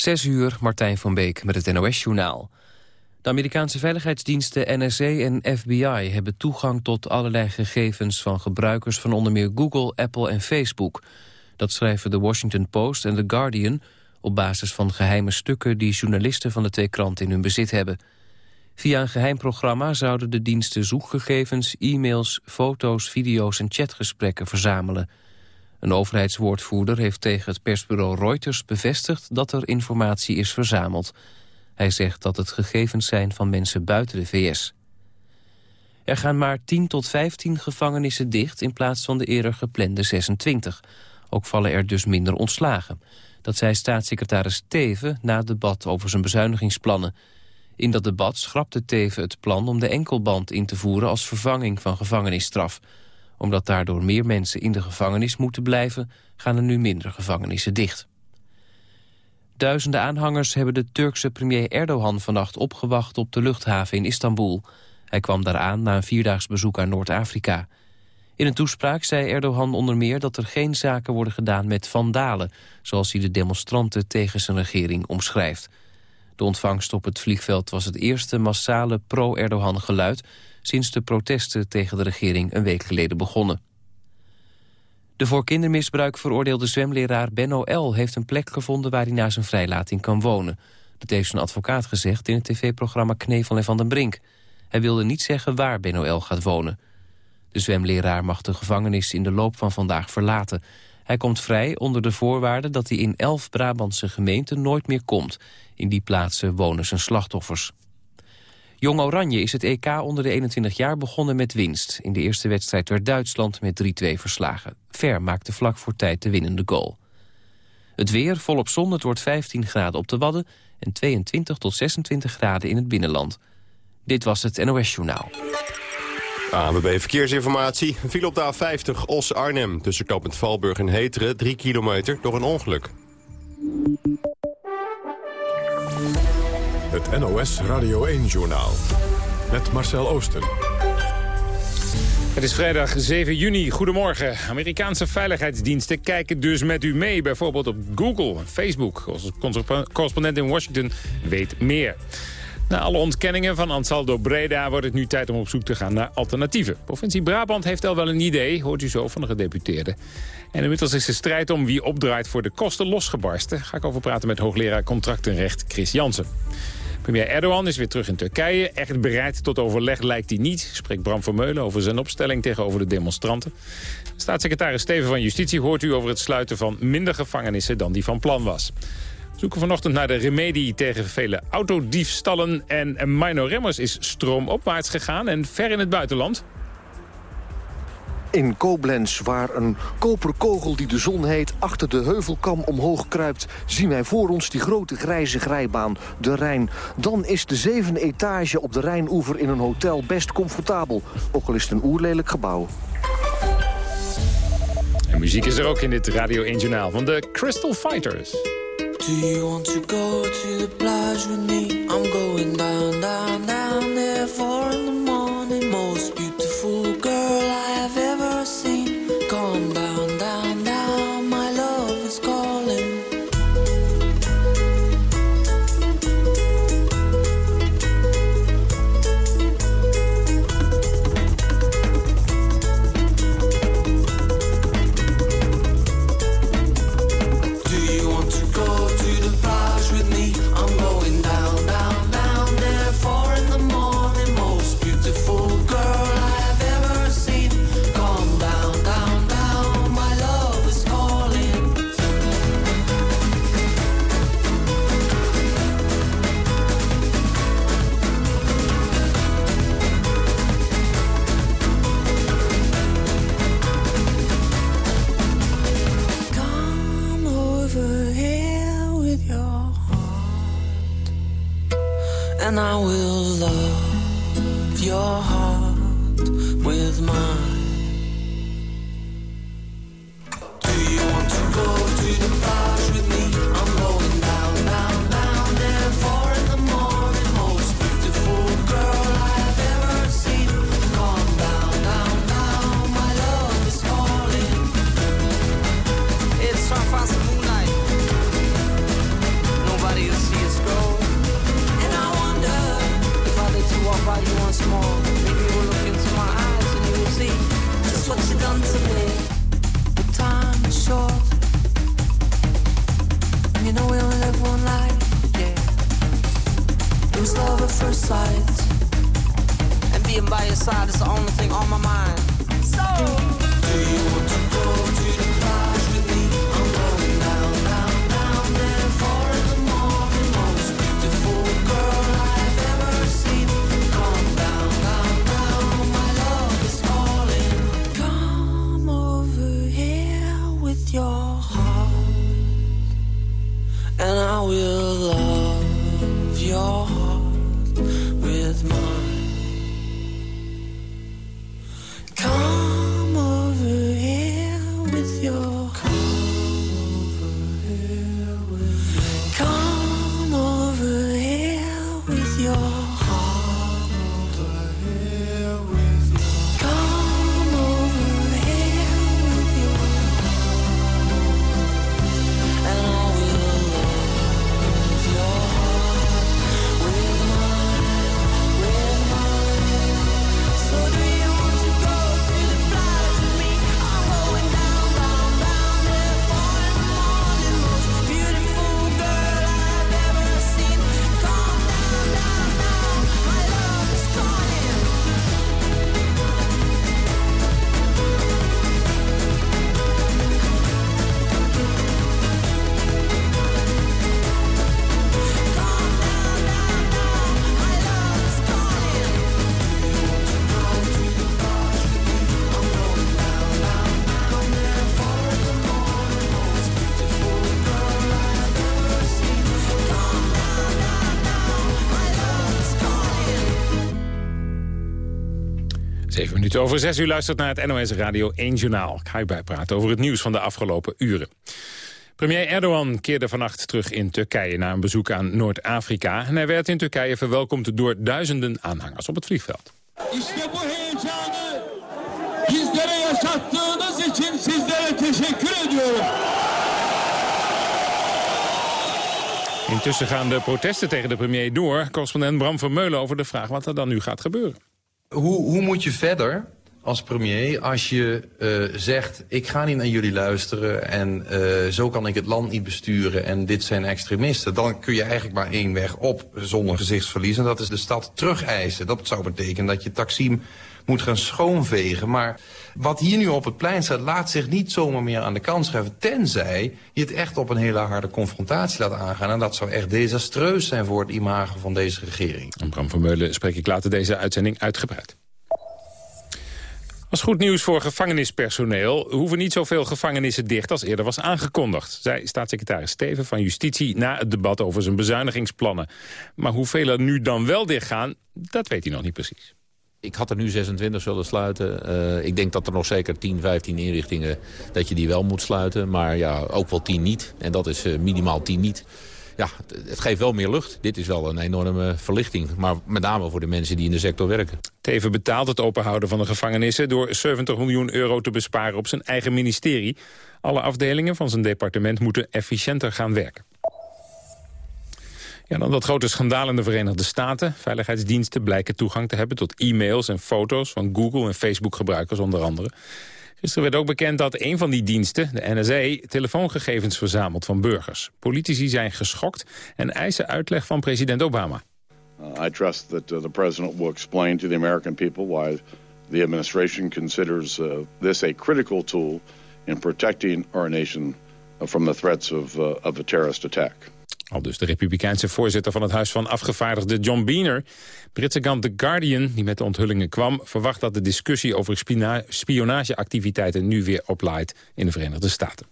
Zes uur, Martijn van Beek met het NOS-journaal. De Amerikaanse veiligheidsdiensten NSA en FBI hebben toegang tot allerlei gegevens van gebruikers van onder meer Google, Apple en Facebook. Dat schrijven de Washington Post en The Guardian op basis van geheime stukken die journalisten van de twee kranten in hun bezit hebben. Via een geheim programma zouden de diensten zoekgegevens, e-mails, foto's, video's en chatgesprekken verzamelen. Een overheidswoordvoerder heeft tegen het persbureau Reuters bevestigd dat er informatie is verzameld. Hij zegt dat het gegevens zijn van mensen buiten de VS. Er gaan maar 10 tot 15 gevangenissen dicht in plaats van de eerder geplande 26. Ook vallen er dus minder ontslagen. Dat zei staatssecretaris Teven na het debat over zijn bezuinigingsplannen. In dat debat schrapte Teven het plan om de enkelband in te voeren als vervanging van gevangenisstraf omdat daardoor meer mensen in de gevangenis moeten blijven... gaan er nu minder gevangenissen dicht. Duizenden aanhangers hebben de Turkse premier Erdogan vannacht opgewacht op de luchthaven in Istanbul. Hij kwam daar aan na een vierdaags bezoek aan Noord-Afrika. In een toespraak zei Erdogan onder meer dat er geen zaken worden gedaan met vandalen... zoals hij de demonstranten tegen zijn regering omschrijft. De ontvangst op het vliegveld was het eerste massale pro-Erdogan geluid sinds de protesten tegen de regering een week geleden begonnen. De voor kindermisbruik veroordeelde zwemleraar Benno L. heeft een plek gevonden waar hij na zijn vrijlating kan wonen. Dat heeft zijn advocaat gezegd in het tv-programma Knevel en Van den Brink. Hij wilde niet zeggen waar Benno L. gaat wonen. De zwemleraar mag de gevangenis in de loop van vandaag verlaten. Hij komt vrij onder de voorwaarde dat hij in elf Brabantse gemeenten nooit meer komt. In die plaatsen wonen zijn slachtoffers. Jong Oranje is het EK onder de 21 jaar begonnen met winst. In de eerste wedstrijd werd Duitsland met 3-2 verslagen. Ver maakte vlak voor tijd de winnende goal. Het weer volop zon, het wordt 15 graden op de Wadden... en 22 tot 26 graden in het binnenland. Dit was het NOS Journaal. ANWB Verkeersinformatie. Viel op de A50 Os-Arnhem tussen knooppunt Valburg en Heteren... 3 kilometer door een ongeluk. Het NOS Radio 1-journaal. Met Marcel Oosten. Het is vrijdag 7 juni. Goedemorgen. Amerikaanse veiligheidsdiensten kijken dus met u mee. Bijvoorbeeld op Google en Facebook. Onze correspondent in Washington weet meer. Na alle ontkenningen van Ansaldo Breda wordt het nu tijd om op zoek te gaan naar alternatieven. Provincie Brabant heeft al wel een idee, hoort u zo van de gedeputeerde. En inmiddels is de strijd om wie opdraait voor de kosten losgebarsten. Ga ik over praten met hoogleraar contractenrecht Chris Jansen. Premier Erdogan is weer terug in Turkije. Echt bereid tot overleg lijkt hij niet, spreekt Bram Vermeulen over zijn opstelling tegenover de demonstranten. Staatssecretaris Steven van Justitie hoort u over het sluiten van minder gevangenissen dan die van plan was. We zoeken vanochtend naar de remedie tegen vele autodiefstallen. En Mino Remmers is stroomopwaarts gegaan en ver in het buitenland in Koblenz, waar een koperkogel die de zon heet... achter de heuvelkam omhoog kruipt, zien wij voor ons die grote grijze grijbaan, de Rijn. Dan is de zevende etage op de Rijnoever in een hotel best comfortabel. Ook al is het een oerlelijk gebouw. En muziek is er ook in dit Radio 1 Journaal van de Crystal Fighters. Do you want to go to the plage with me? I'm going down, down, down there for in the morning. Most beautiful girl minuten over zes. U luistert naar het NOS Radio 1 Journaal. Ik ga u bijpraten over het nieuws van de afgelopen uren. Premier Erdogan keerde vannacht terug in Turkije na een bezoek aan Noord-Afrika. En hij werd in Turkije verwelkomd door duizenden aanhangers op het vliegveld. Intussen gaan de protesten tegen de premier door. Correspondent Bram Vermeulen over de vraag wat er dan nu gaat gebeuren. Hoe, hoe moet je verder als premier als je eh, zegt... ik ga niet naar jullie luisteren en eh, zo kan ik het land niet besturen... en dit zijn extremisten. Dan kun je eigenlijk maar één weg op zonder gezichtsverlies... en dat is de stad terugeisen. Dat zou betekenen dat je Taksim moet gaan schoonvegen. Maar wat hier nu op het plein staat... laat zich niet zomaar meer aan de kant schrijven... tenzij je het echt op een hele harde confrontatie laat aangaan. En dat zou echt desastreus zijn voor het imago van deze regering. Bram Vermeulen spreek ik later deze uitzending uitgebreid. Als goed nieuws voor gevangenispersoneel hoeven niet zoveel gevangenissen dicht als eerder was aangekondigd, zei staatssecretaris Steven van Justitie na het debat over zijn bezuinigingsplannen. Maar hoeveel er nu dan wel dichtgaan, dat weet hij nog niet precies. Ik had er nu 26 zullen sluiten. Eh, ik denk dat er nog zeker 10, 15 inrichtingen dat je die wel moet sluiten. Maar ja, ook wel 10 niet. En dat is eh, minimaal 10 niet. Ja, het, het geeft wel meer lucht. Dit is wel een enorme verlichting. Maar met name voor de mensen die in de sector werken. Teven betaalt het openhouden van de gevangenissen... door 70 miljoen euro te besparen op zijn eigen ministerie. Alle afdelingen van zijn departement moeten efficiënter gaan werken. Ja, dan dat grote schandaal in de Verenigde Staten. Veiligheidsdiensten blijken toegang te hebben tot e-mails en foto's... van Google en Facebook-gebruikers onder andere. Gisteren werd ook bekend dat een van die diensten, de NSA... telefoongegevens verzamelt van burgers. Politici zijn geschokt en eisen uitleg van president Obama. Uh, I trust that uh, the president will explain to the American people why the administration considers uh, this a critical tool in protecting our nation from the threats of, of a terrorist attack. Al dus de republikeinse voorzitter van het Huis van Afgevaardigden John Boehner. Britse krant The Guardian, die met de onthullingen kwam... verwacht dat de discussie over spionageactiviteiten nu weer oplaait in de Verenigde Staten.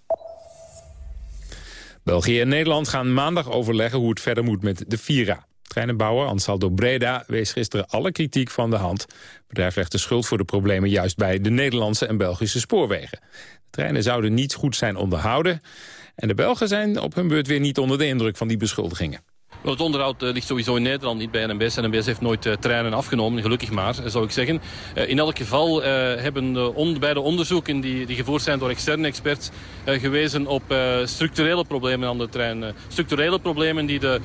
België en Nederland gaan maandag overleggen hoe het verder moet met de Vira. Treinenbouwer Ansaldo Breda wees gisteren alle kritiek van de hand. Bedrijf legt de schuld voor de problemen juist bij de Nederlandse en Belgische spoorwegen. De treinen zouden niet goed zijn onderhouden. En de Belgen zijn op hun beurt weer niet onder de indruk van die beschuldigingen. Het onderhoud uh, ligt sowieso in Nederland, niet bij NMBS. NMBS heeft nooit uh, treinen afgenomen, gelukkig maar, zou ik zeggen. In elk geval hebben de beide onderzoeken die, die gevoerd zijn door externe experts... gewezen op structurele problemen aan de trein. structurele problemen die de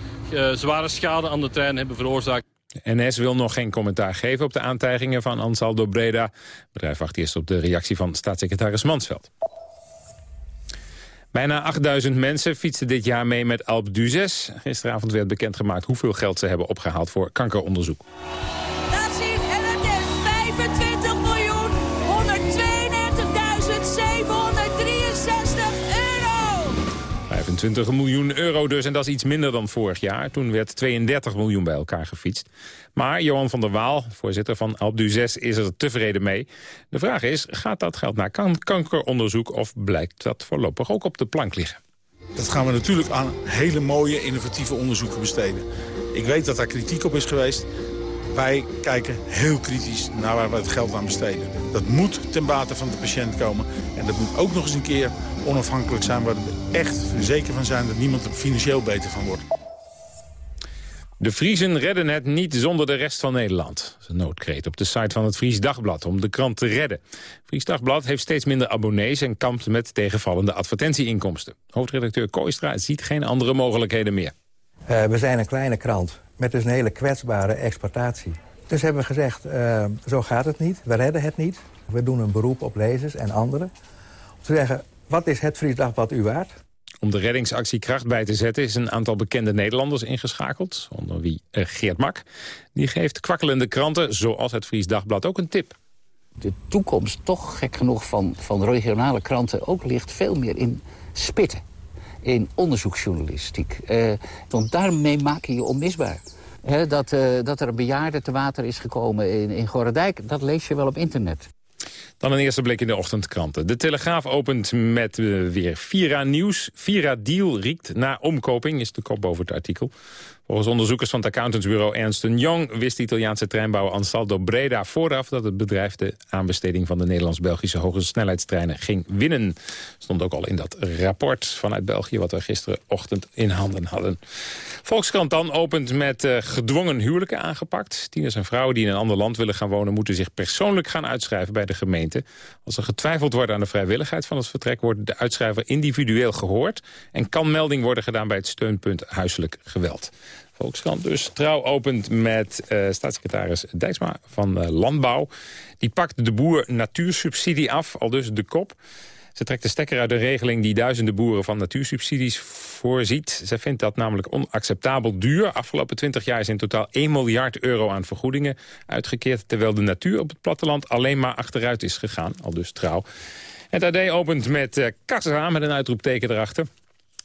zware schade aan de trein hebben veroorzaakt. NS wil nog geen commentaar geven op de aantijgingen van Ansaldo Breda. Het bedrijf wacht eerst op de reactie van staatssecretaris Mansveld. Bijna 8000 mensen fietsen dit jaar mee met Alp d'Huez. Gisteravond werd bekendgemaakt hoeveel geld ze hebben opgehaald voor kankeronderzoek. 25 miljoen euro dus, en dat is iets minder dan vorig jaar. Toen werd 32 miljoen bij elkaar gefietst. Maar Johan van der Waal, voorzitter van Alp d'Huez, is er tevreden mee. De vraag is, gaat dat geld naar kan kankeronderzoek... of blijkt dat voorlopig ook op de plank liggen? Dat gaan we natuurlijk aan hele mooie, innovatieve onderzoeken besteden. Ik weet dat daar kritiek op is geweest. Wij kijken heel kritisch naar waar we het geld aan besteden. Dat moet ten bate van de patiënt komen. En dat moet ook nog eens een keer onafhankelijk zijn... waar we echt zeker van zijn dat niemand er financieel beter van wordt. De Vriezen redden het niet zonder de rest van Nederland. Dat is een noodkreet op de site van het Fries Dagblad om de krant te redden. Fries Dagblad heeft steeds minder abonnees en kampt met tegenvallende advertentieinkomsten. Hoofdredacteur Kooistra ziet geen andere mogelijkheden meer. Uh, we zijn een kleine krant met dus een hele kwetsbare exportatie. Dus hebben we gezegd, uh, zo gaat het niet, we redden het niet. We doen een beroep op lezers en anderen. Om te zeggen, wat is het Fries Dagblad u waard? Om de reddingsactie kracht bij te zetten is een aantal bekende Nederlanders ingeschakeld. Onder wie uh, Geert Mak. Die geeft kwakkelende kranten, zoals het Fries Dagblad, ook een tip. De toekomst, toch gek genoeg, van, van regionale kranten ook ligt veel meer in spitten. In onderzoeksjournalistiek. Uh, want daarmee maak je je onmisbaar. Dat, uh, dat er een bejaarde te water is gekomen in, in Gorredijk, dat lees je wel op internet. Dan een eerste blik in de ochtendkranten. De Telegraaf opent met uh, weer Vira nieuws. Vira deal riekt na omkoping, is de kop boven het artikel. Volgens onderzoekers van het accountantsbureau Ernst Young... wist de Italiaanse treinbouwer Ansaldo Breda vooraf... dat het bedrijf de aanbesteding van de Nederlands-Belgische hoge snelheidstreinen ging winnen. Stond ook al in dat rapport vanuit België... wat we gisterenochtend in handen hadden. Volkskrant dan opent met uh, gedwongen huwelijken aangepakt. Tieners en vrouwen die in een ander land willen gaan wonen... moeten zich persoonlijk gaan uitschrijven bij de gemeente. Als er getwijfeld wordt aan de vrijwilligheid van het vertrek... wordt de uitschrijver individueel gehoord... en kan melding worden gedaan bij het steunpunt huiselijk geweld. Volkskrant dus. Trouw opent met uh, staatssecretaris Dijksma van uh, Landbouw. Die pakt de boer natuursubsidie af, al dus de kop. Ze trekt de stekker uit de regeling die duizenden boeren van natuursubsidies voorziet. Ze vindt dat namelijk onacceptabel duur. Afgelopen 20 jaar is in totaal 1 miljard euro aan vergoedingen uitgekeerd... terwijl de natuur op het platteland alleen maar achteruit is gegaan. Al dus trouw. Het AD opent met uh, kassa met een uitroepteken erachter.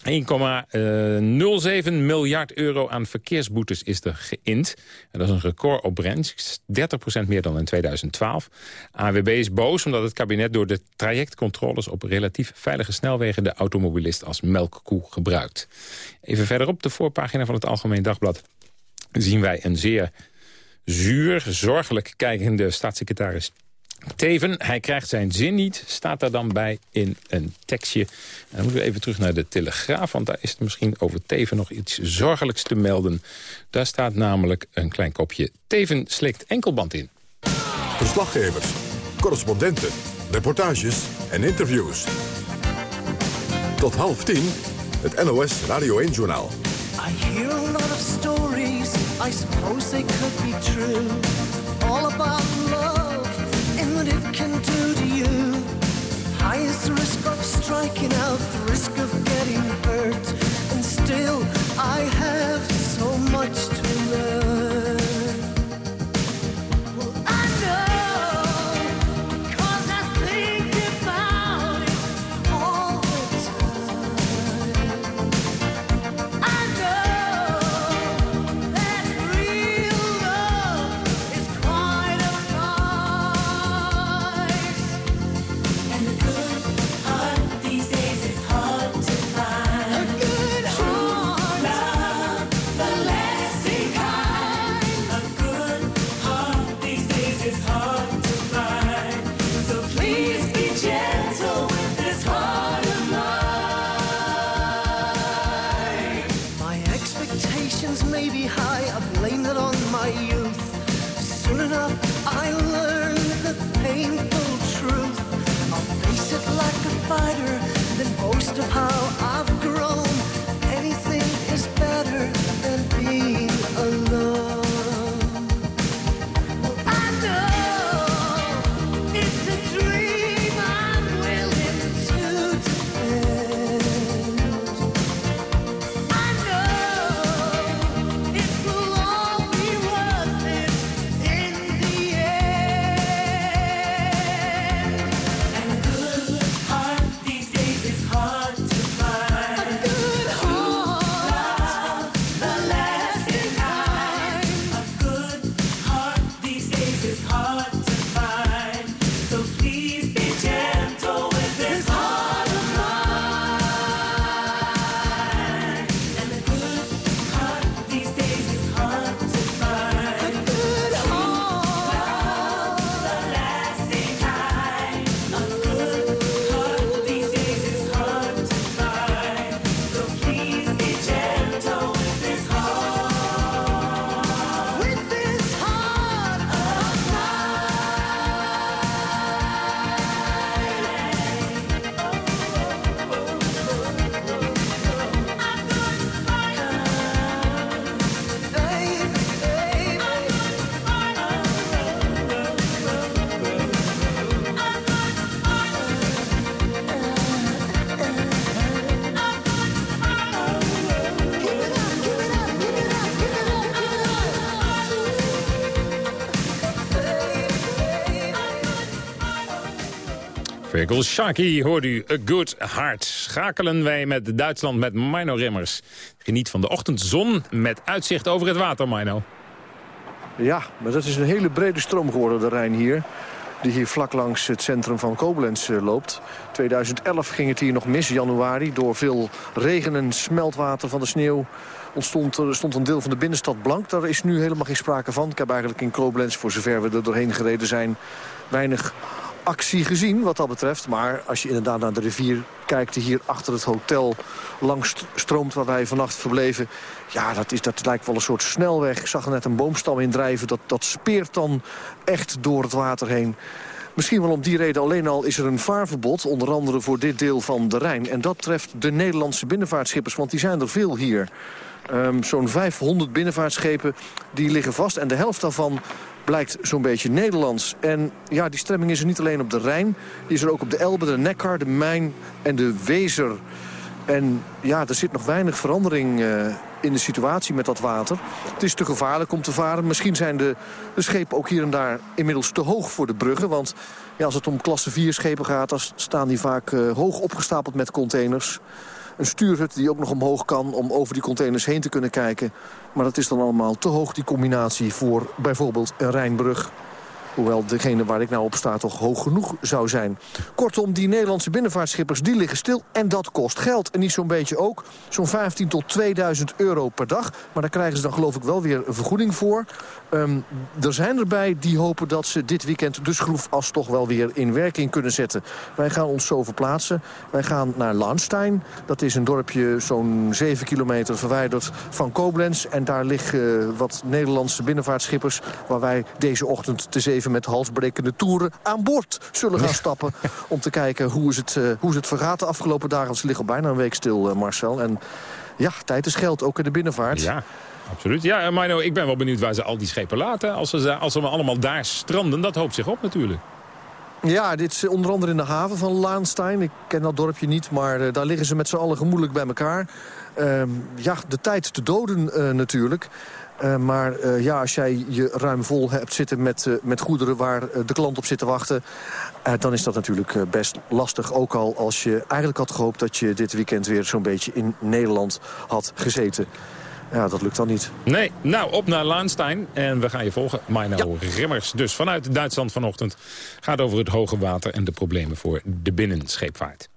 1,07 miljard euro aan verkeersboetes is er geïnd. Dat is een recordopbrengst, 30% meer dan in 2012. AWB is boos omdat het kabinet door de trajectcontroles... op relatief veilige snelwegen de automobilist als melkkoe gebruikt. Even verderop de voorpagina van het Algemeen Dagblad zien wij een zeer zuur, zorgelijk kijkende staatssecretaris Teven, hij krijgt zijn zin niet, staat daar dan bij in een tekstje. En dan moeten we even terug naar de Telegraaf, want daar is er misschien over Teven nog iets zorgelijks te melden. Daar staat namelijk een klein kopje Teven slikt enkelband in. Verslaggevers, correspondenten, reportages en interviews. Tot half tien, het NOS Radio 1-journaal. I hear a lot of stories, I suppose they could be true. All about love. Of striking out, the risk is better than being Shaki hoort u A Good Heart. Schakelen wij met Duitsland met Mino Rimmers. Geniet van de ochtendzon met uitzicht over het water, Mino. Ja, maar dat is een hele brede stroom geworden, de Rijn hier. Die hier vlak langs het centrum van Koblenz eh, loopt. 2011 ging het hier nog mis, januari. Door veel regen en smeltwater van de sneeuw ontstond stond een deel van de binnenstad blank. Daar is nu helemaal geen sprake van. Ik heb eigenlijk in Koblenz, voor zover we er doorheen gereden zijn... weinig actie gezien wat dat betreft. Maar als je inderdaad naar de rivier kijkt die hier achter het hotel langs stroomt waar wij vannacht verbleven. Ja, dat, is, dat lijkt wel een soort snelweg. Ik zag er net een boomstam in drijven. Dat, dat speert dan echt door het water heen. Misschien wel om die reden alleen al is er een vaarverbod... onder andere voor dit deel van de Rijn. En dat treft de Nederlandse binnenvaartschippers, want die zijn er veel hier. Um, Zo'n 500 binnenvaartschepen die liggen vast. En de helft daarvan blijkt zo'n beetje Nederlands. En ja, die stremming is er niet alleen op de Rijn. Die is er ook op de Elbe, de Neckar, de Mijn en de Wezer. En ja, er zit nog weinig verandering uh, in de situatie met dat water. Het is te gevaarlijk om te varen. Misschien zijn de, de schepen ook hier en daar inmiddels te hoog voor de bruggen. Want ja, als het om klasse 4 schepen gaat, dan staan die vaak uh, hoog opgestapeld met containers. Een stuurhut die ook nog omhoog kan om over die containers heen te kunnen kijken. Maar dat is dan allemaal te hoog, die combinatie, voor bijvoorbeeld een Rijnbrug. Hoewel degene waar ik nou op sta toch hoog genoeg zou zijn. Kortom, die Nederlandse binnenvaartschippers die liggen stil. En dat kost geld. En niet zo'n beetje ook. Zo'n 15 tot 2000 euro per dag. Maar daar krijgen ze dan geloof ik wel weer een vergoeding voor. Um, er zijn erbij die hopen dat ze dit weekend de schroefas toch wel weer in werking kunnen zetten. Wij gaan ons zo verplaatsen. Wij gaan naar Lahnstein. Dat is een dorpje zo'n 7 kilometer verwijderd van Koblenz. En daar liggen wat Nederlandse binnenvaartschippers... waar wij deze ochtend te zeven met halsbrekende toeren aan boord zullen gaan stappen. om te kijken hoe is, het, uh, hoe is het vergaat de afgelopen dagen. Ze liggen al bijna een week stil, uh, Marcel. En ja, tijd is geld, ook in de binnenvaart. Ja. Absoluut. Ja, Mino, ik ben wel benieuwd waar ze al die schepen laten. Als ze, als ze allemaal daar stranden, dat hoopt zich op natuurlijk. Ja, dit is onder andere in de haven van Laanstein. Ik ken dat dorpje niet, maar uh, daar liggen ze met z'n allen gemoedelijk bij elkaar. Uh, ja, de tijd te doden uh, natuurlijk. Uh, maar uh, ja, als jij je ruim vol hebt zitten met, uh, met goederen waar de klant op zit te wachten... dan is dat natuurlijk best lastig. Ook al als je eigenlijk had gehoopt dat je dit weekend weer zo'n beetje in Nederland had gezeten. Ja, dat lukt dan niet. Nee, nou op naar Laanstein. En we gaan je volgen. Mino ja. Rimmers, dus vanuit Duitsland vanochtend... gaat over het hoge water en de problemen voor de binnenscheepvaart.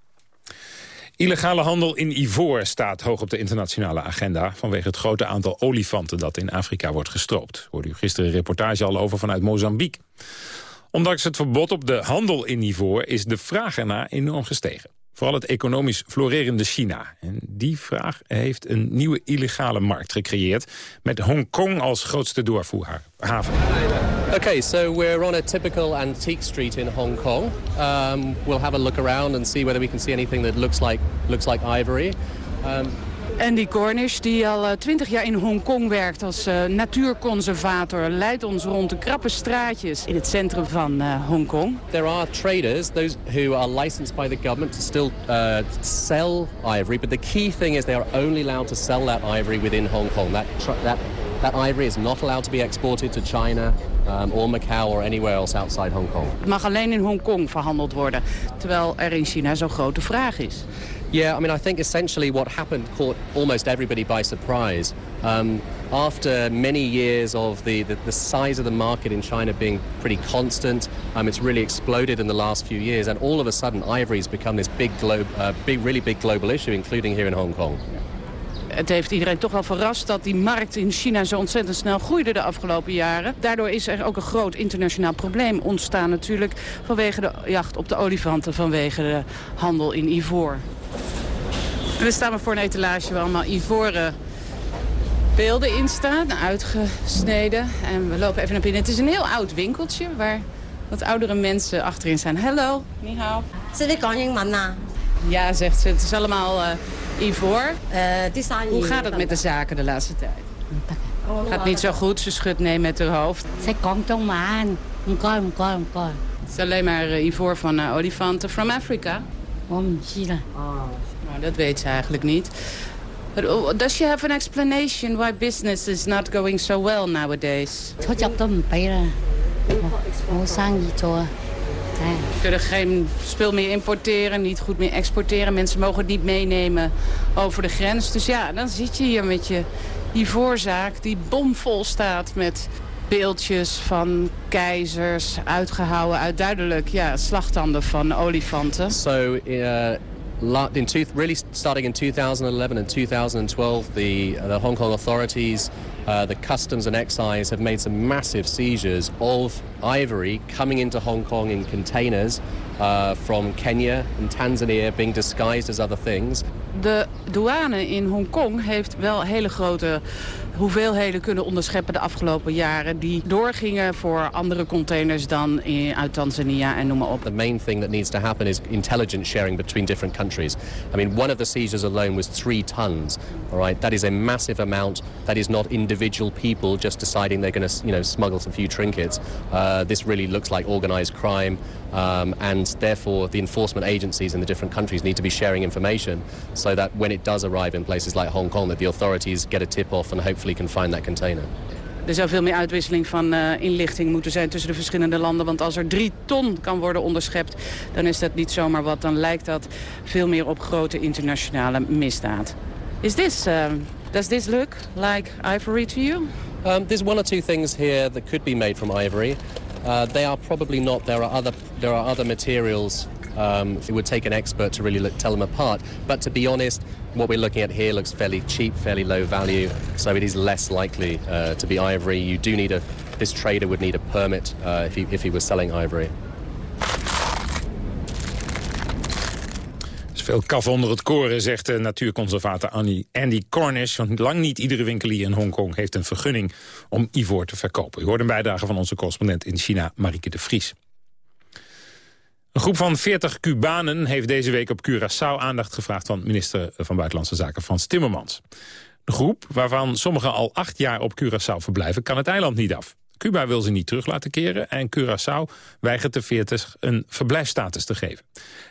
Illegale handel in ivoor staat hoog op de internationale agenda... vanwege het grote aantal olifanten dat in Afrika wordt gestroopt. Hoorde u gisteren een reportage al over vanuit Mozambique. Ondanks het verbod op de handel in ivoor is de vraag ernaar enorm gestegen. Vooral het economisch florerende China. En die vraag heeft een nieuwe illegale markt gecreëerd... met Hongkong als grootste doorvoerhaven. Okay, so we're on a typical antique street in Hong Kong. Um, we'll have a look around and see whether we can see anything that looks like, looks like ivory. Um, Andy Cornish, die al twintig jaar in Hongkong werkt als uh, natuurconservator... leidt ons rond de krappe straatjes in het centrum van uh, Hongkong. There are traders those who are licensed by the government to still uh, sell ivory... but the key thing is they are only allowed to sell that ivory within Hong Kong. That, that, that ivory is not allowed to be exported to China... Um, or Macau or anywhere else outside Hong Kong. Het mag alleen in Hongkong verhandeld worden, terwijl er in China zo'n grote vraag is. Yeah, I mean, I think essentially what happened caught almost everybody by surprise. Um, after many years of the, the, the, size of the market in China being pretty constant, um, it's really exploded in the last few years. And all of a sudden, ivory's become this big, glo uh, big, really big global issue, including here in Hong Kong. Het heeft iedereen toch wel verrast dat die markt in China zo ontzettend snel groeide de afgelopen jaren. Daardoor is er ook een groot internationaal probleem ontstaan natuurlijk vanwege de jacht op de olifanten, vanwege de handel in ivoor. We staan maar voor een etalage waar allemaal ivoren beelden in staan, uitgesneden. En we lopen even naar binnen. Het is een heel oud winkeltje waar wat oudere mensen achterin staan. Hallo, ni hao. Ja, zegt ze. Het is allemaal uh, ivoor. Uh, Hoe gaat het met de zaken de laatste tijd? Gaat niet zo goed. Ze schudt nee met haar hoofd. Het is alleen maar uh, ivoor van olifanten. From Africa? Oh, nou, dat weet ze eigenlijk niet. Does she have an explanation why business is not going so well nowadays? We kunnen geen spul meer importeren, niet goed meer exporteren. Mensen mogen het niet meenemen over de grens. Dus ja, dan zit je hier met je die voorzaak die bomvol staat met beeldjes van keizers, uitgehouwen uit duidelijk ja, slagtanden van olifanten. So, uh, in two, really starting in 2011 and 2012, the, the Hong Kong authorities, uh, the customs and excise have made some massive seizures of ivory coming into Hong Kong in containers uh, from Kenya and Tanzania, being disguised as other things. De douane in Hongkong heeft wel hele grote hoeveelheden kunnen onderscheppen de afgelopen jaren... die doorgingen voor andere containers dan in, uit Tanzania en noem maar op. The main thing that needs to happen is intelligence sharing between different countries. I mean, one of the seizures alone was three tons. All right, that is a massive amount. That is not individual people just deciding they're going to, you know, smuggle a few trinkets. Uh, this really looks like organized crime, um, and therefore the enforcement agencies in the different countries need to be sharing information so that when it does arrive in places like Hong Kong, that the authorities get a tip off and hopefully can find that container. Er zou veel meer uitwisseling van uh, inlichting moeten zijn tussen de verschillende landen. Want als er drie ton kan worden onderschept, dan is dat niet zomaar wat. Dan lijkt dat veel meer op grote internationale misdaad. Is this, uh, does this look like ivory to you? Um, there's one or two things here that could be made from ivory. Uh, they are probably not. There are other, there are other materials um, it would take an expert to really look, tell them apart. But to be honest, what we're looking at here looks fairly cheap, fairly low value, so it is less likely uh, to be ivory. You do need a, this trader would need a permit uh, if, he, if he was selling ivory. Veel kaf onder het koren, zegt de natuurconservator Annie Andy Cornish. Want lang niet iedere winkelier in Hongkong heeft een vergunning om ivoor te verkopen. U hoort een bijdrage van onze correspondent in China, Marieke de Vries. Een groep van 40 Cubanen heeft deze week op Curaçao aandacht gevraagd... van minister van Buitenlandse Zaken Frans Timmermans. De groep, waarvan sommigen al acht jaar op Curaçao verblijven... kan het eiland niet af. Cuba wil ze niet terug laten keren en Curaçao weigert de 40 een verblijfsstatus te geven.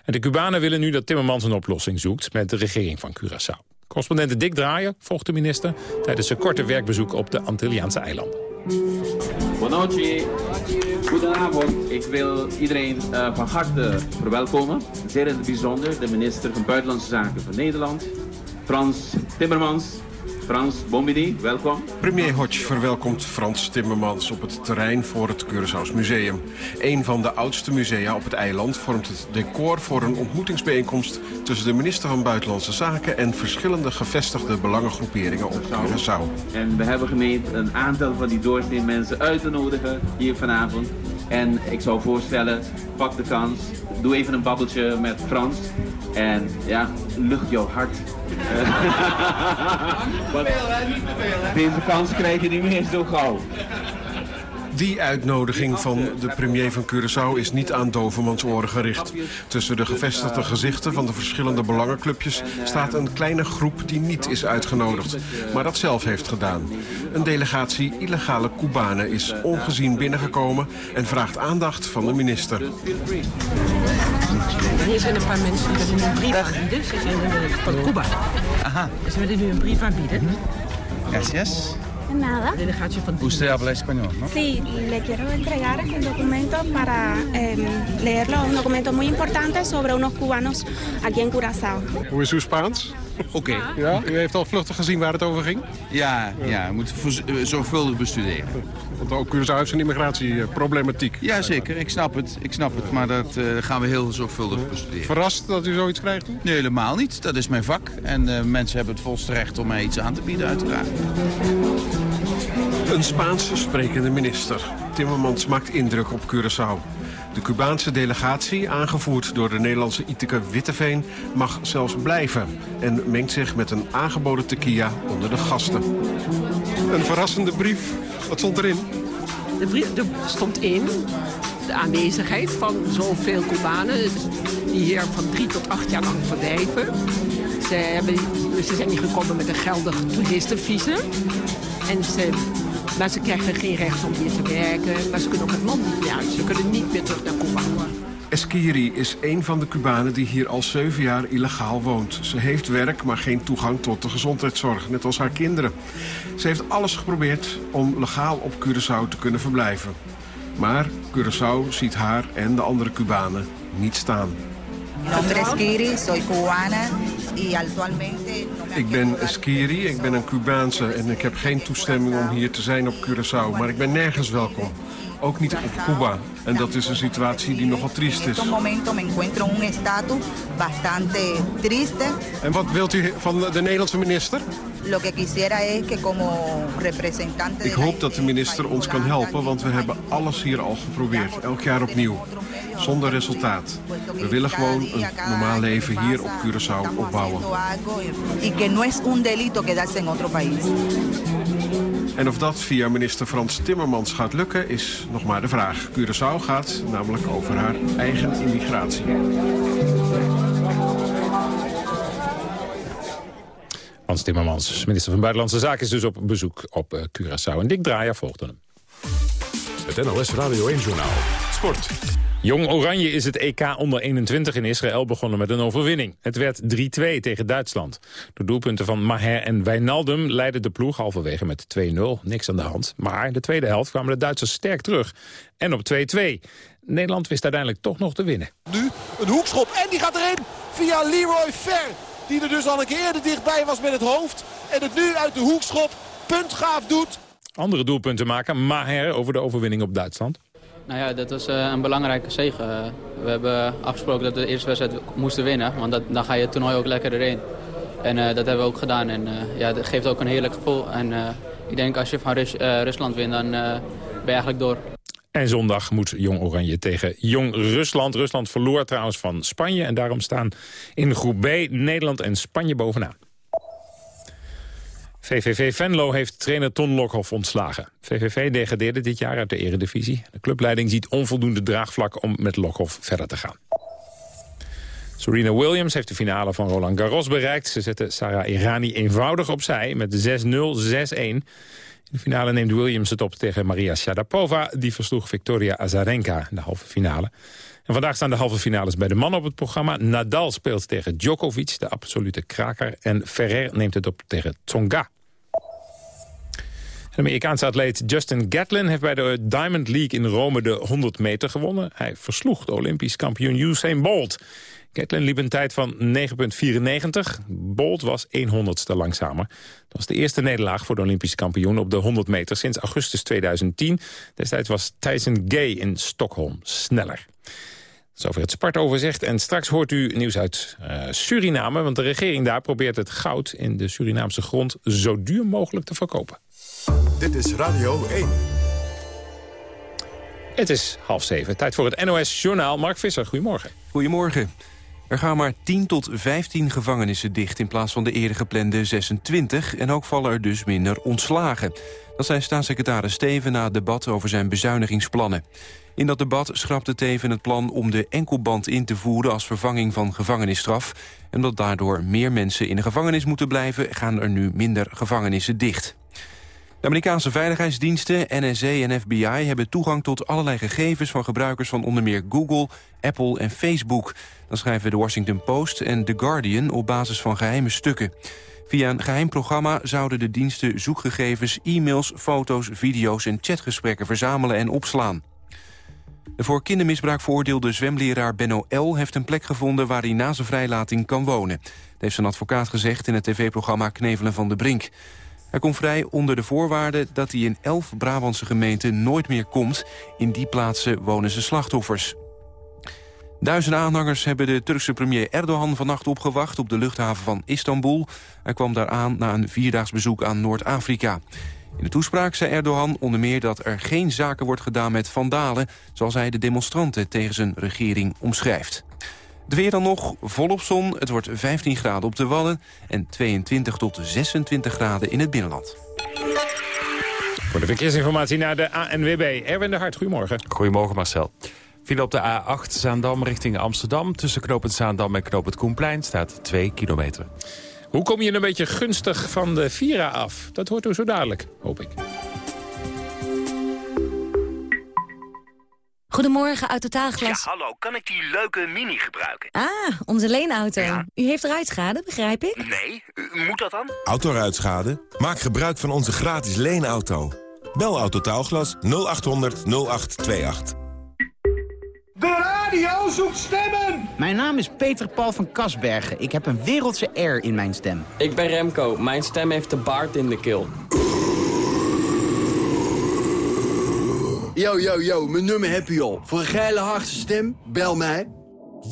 En de Cubanen willen nu dat Timmermans een oplossing zoekt met de regering van Curaçao. Correspondent Dick Draaien volgt de minister tijdens zijn korte werkbezoek op de Antilliaanse eilanden. Goedenavond. Ik wil iedereen uh, van harte verwelkomen. Zeer in het bijzonder de minister van Buitenlandse Zaken van Nederland, Frans Timmermans. Frans Bombini, welkom. Premier Hodge verwelkomt Frans Timmermans op het terrein voor het Curaçaos Museum. Een van de oudste musea op het eiland vormt het decor voor een ontmoetingsbijeenkomst tussen de minister van Buitenlandse Zaken en verschillende gevestigde belangengroeperingen op Curaçao. En we hebben gemeend een aantal van die doorsnee mensen uit te nodigen hier vanavond. En ik zou voorstellen, pak de kans, doe even een babbeltje met Frans. En ja, lucht jouw hart. Deze kans krijg je niet meer zo gauw. Die uitnodiging van de premier van Curaçao is niet aan Dovermans oren gericht. Tussen de gevestigde gezichten van de verschillende belangenclubjes staat een kleine groep die niet is uitgenodigd, maar dat zelf heeft gedaan. Een delegatie illegale Cubanen is ongezien binnengekomen en vraagt aandacht van de minister. Hier zijn een paar mensen die willen een brief aanbieden. Ze zijn van Cuba. Aha. Ze willen nu een brief aanbieden. Gracias. Nada. Usted habla español, ¿no? Sí, le quiero entregar el documento para eh, leerlo. Un documento muy importante sobre unos cubanos aquí en Curaçao. Hoe is uw Spaans? Oké. Ja, u heeft al vluchtig gezien waar het over ging? Ja, ja, we moeten zorgvuldig bestuderen. Want ook Curaçao heeft zijn immigratieproblematiek. Ja, zeker. Ik snap het. Ik snap het. Maar dat uh, gaan we heel zorgvuldig bestuderen. Verrast dat u zoiets krijgt? Nee, helemaal niet. Dat is mijn vak. En uh, mensen hebben het volste recht om mij iets aan te bieden, uiteraard. Een Spaans sprekende minister. Timmermans maakt indruk op Curaçao. De Cubaanse delegatie, aangevoerd door de Nederlandse Iteke Witteveen... mag zelfs blijven en mengt zich met een aangeboden tequila onder de gasten. Een verrassende brief. Wat stond erin? De brief er stond in de aanwezigheid van zoveel Cubanen... die hier van drie tot acht jaar lang verblijven. Ze, hebben, ze zijn hier gekomen met een geldig toeristenvisum. En ze maar ze krijgen geen recht om hier te werken. Maar ze kunnen ook het land niet meer uit. Ze kunnen niet meer terug naar Cuba. Eskiri is een van de Cubanen die hier al zeven jaar illegaal woont. Ze heeft werk, maar geen toegang tot de gezondheidszorg, net als haar kinderen. Ze heeft alles geprobeerd om legaal op Curaçao te kunnen verblijven. Maar Curaçao ziet haar en de andere Cubanen niet staan. Mi nombre es Kiri, soy cubana Ik ben Eskiri, ik ben een Cubaanse en ik heb geen toestemming om hier te zijn op Curaçao. Maar ik ben nergens welkom. Ook niet op Cuba. En dat is een situatie die nogal triest is. en wat wilt u van de Nederlandse minister? Ik hoop dat de minister ons kan helpen, want we hebben alles hier al geprobeerd. Elk jaar opnieuw. Zonder resultaat. We willen gewoon een normaal leven hier op Curaçao opbouwen. haciendo algo y que no es un delito quedarse en otro país. En of dat via minister Frans Timmermans gaat lukken, is nog maar de vraag. Curaçao gaat namelijk over haar eigen immigratie. Hans Timmermans, minister van Buitenlandse Zaken, is dus op bezoek op eh, Curaçao. En Dick Draaier volgde hem. Het NOS Radio 1-journaal. Sport. Jong Oranje is het EK onder 21 in Israël begonnen met een overwinning. Het werd 3-2 tegen Duitsland. Door doelpunten van Maher en Wijnaldum leidde de ploeg halverwege met 2-0. Niks aan de hand. Maar in de tweede helft kwamen de Duitsers sterk terug. En op 2-2. Nederland wist uiteindelijk toch nog te winnen. Nu een hoekschop en die gaat erin via Leroy Fer. Die er dus al een keer eerder dichtbij was met het hoofd. En het nu uit de hoekschop puntgaaf doet. Andere doelpunten maken Maher over de overwinning op Duitsland. Nou ja, dat was eh, een belangrijke zege. We hebben afgesproken dat we de eerste wedstrijd moesten winnen. Want dat, dan ga je het toernooi ook lekker erin. En eh, dat hebben we ook gedaan. En eh, ja, dat geeft ook een heerlijk gevoel. En ik denk als je van Rus- Rusland wint, dan ben je eigenlijk door. En zondag moet Jong Oranje tegen Jong Rusland. Rusland verloor trouwens van Spanje. En daarom staan in groep B Nederland en Spanje bovenaan. VVV Venlo heeft trainer Ton Lokhoff ontslagen. VVV degradeerde dit jaar uit de eredivisie. De clubleiding ziet onvoldoende draagvlak om met Lokhoff verder te gaan. Serena Williams heeft de finale van Roland Garros bereikt. Ze zette Sarah Irani eenvoudig opzij met 6-0, 6-1. In de finale neemt Williams het op tegen Maria Sharapova. Die versloeg Victoria Azarenka in de halve finale. En vandaag staan de halve finales bij de mannen op het programma. Nadal speelt tegen Djokovic, de absolute kraker. En Ferrer neemt het op tegen Tsonga. De Amerikaanse atleet Justin Gatlin heeft bij de Diamond League in Rome de 100 meter gewonnen. Hij versloeg de Olympisch kampioen Usain Bolt. Gatlin liep een tijd van 9,94. Bolt was 100ste langzamer. Dat was de eerste nederlaag voor de Olympisch kampioen op de 100 meter sinds augustus 2010. Destijds was Tyson Gay in Stockholm sneller. Zover het Sparta-overzicht. En straks hoort u nieuws uit eh, Suriname... want de regering daar probeert het goud in de Surinaamse grond... zo duur mogelijk te verkopen. Dit is Radio 1. Het is half zeven. Tijd voor het NOS-journaal. Mark Visser, goedemorgen. Goedemorgen. Er gaan maar 10 tot 15 gevangenissen dicht in plaats van de eerder geplande 26... en ook vallen er dus minder ontslagen. Dat zei staatssecretaris Steven na het debat over zijn bezuinigingsplannen. In dat debat schrapte Teven het plan om de enkelband in te voeren... als vervanging van gevangenisstraf. En omdat daardoor meer mensen in de gevangenis moeten blijven... gaan er nu minder gevangenissen dicht. De Amerikaanse veiligheidsdiensten, NSA en FBI hebben toegang tot allerlei gegevens van gebruikers van onder meer Google, Apple en Facebook. Dat schrijven de Washington Post en The Guardian op basis van geheime stukken. Via een geheim programma zouden de diensten zoekgegevens, e-mails, foto's, video's en chatgesprekken verzamelen en opslaan. De voor kindermisbruik veroordeelde zwemleraar Benno L. heeft een plek gevonden waar hij na zijn vrijlating kan wonen. Dat heeft zijn advocaat gezegd in het tv-programma Knevelen van de Brink. Hij komt vrij onder de voorwaarde dat hij in elf Brabantse gemeenten nooit meer komt. In die plaatsen wonen zijn slachtoffers. Duizenden aanhangers hebben de Turkse premier Erdogan vannacht opgewacht... op de luchthaven van Istanbul. Hij kwam daar aan na een vierdaags bezoek aan Noord-Afrika. In de toespraak zei Erdogan onder meer dat er geen zaken wordt gedaan met vandalen... zoals hij de demonstranten tegen zijn regering omschrijft. Het weer dan nog, volop zon. Het wordt 15 graden op de Wadden en 22 tot 26 graden in het binnenland. Voor de verkeersinformatie naar de ANWB. Erwin de Hart, goedemorgen. Goedemorgen Marcel. File op de A8 Zaandam richting Amsterdam. Tussen knooppunt Zaandam en knooppunt Koenplein staat 2 kilometer. Hoe kom je een beetje gunstig van de Vira af? Dat hoort u zo dadelijk, hoop ik. Goedemorgen, uit Totaalglas. Ja, hallo. Kan ik die leuke mini gebruiken? Ah, onze leenauto. U heeft ruitschade, begrijp ik? Nee, u- moet dat dan? Autoruitschade? Maak gebruik van onze gratis leenauto. Bel Autotaalglas 0800 0828. De radio zoekt stemmen! Mijn naam is Peter Paul van Kasbergen. Ik heb een wereldse air in mijn stem. Ik ben Remco. Mijn stem heeft de baard in de keel. Yo, yo, yo, mijn nummer heb je al. Voor een geile harde stem, bel mij.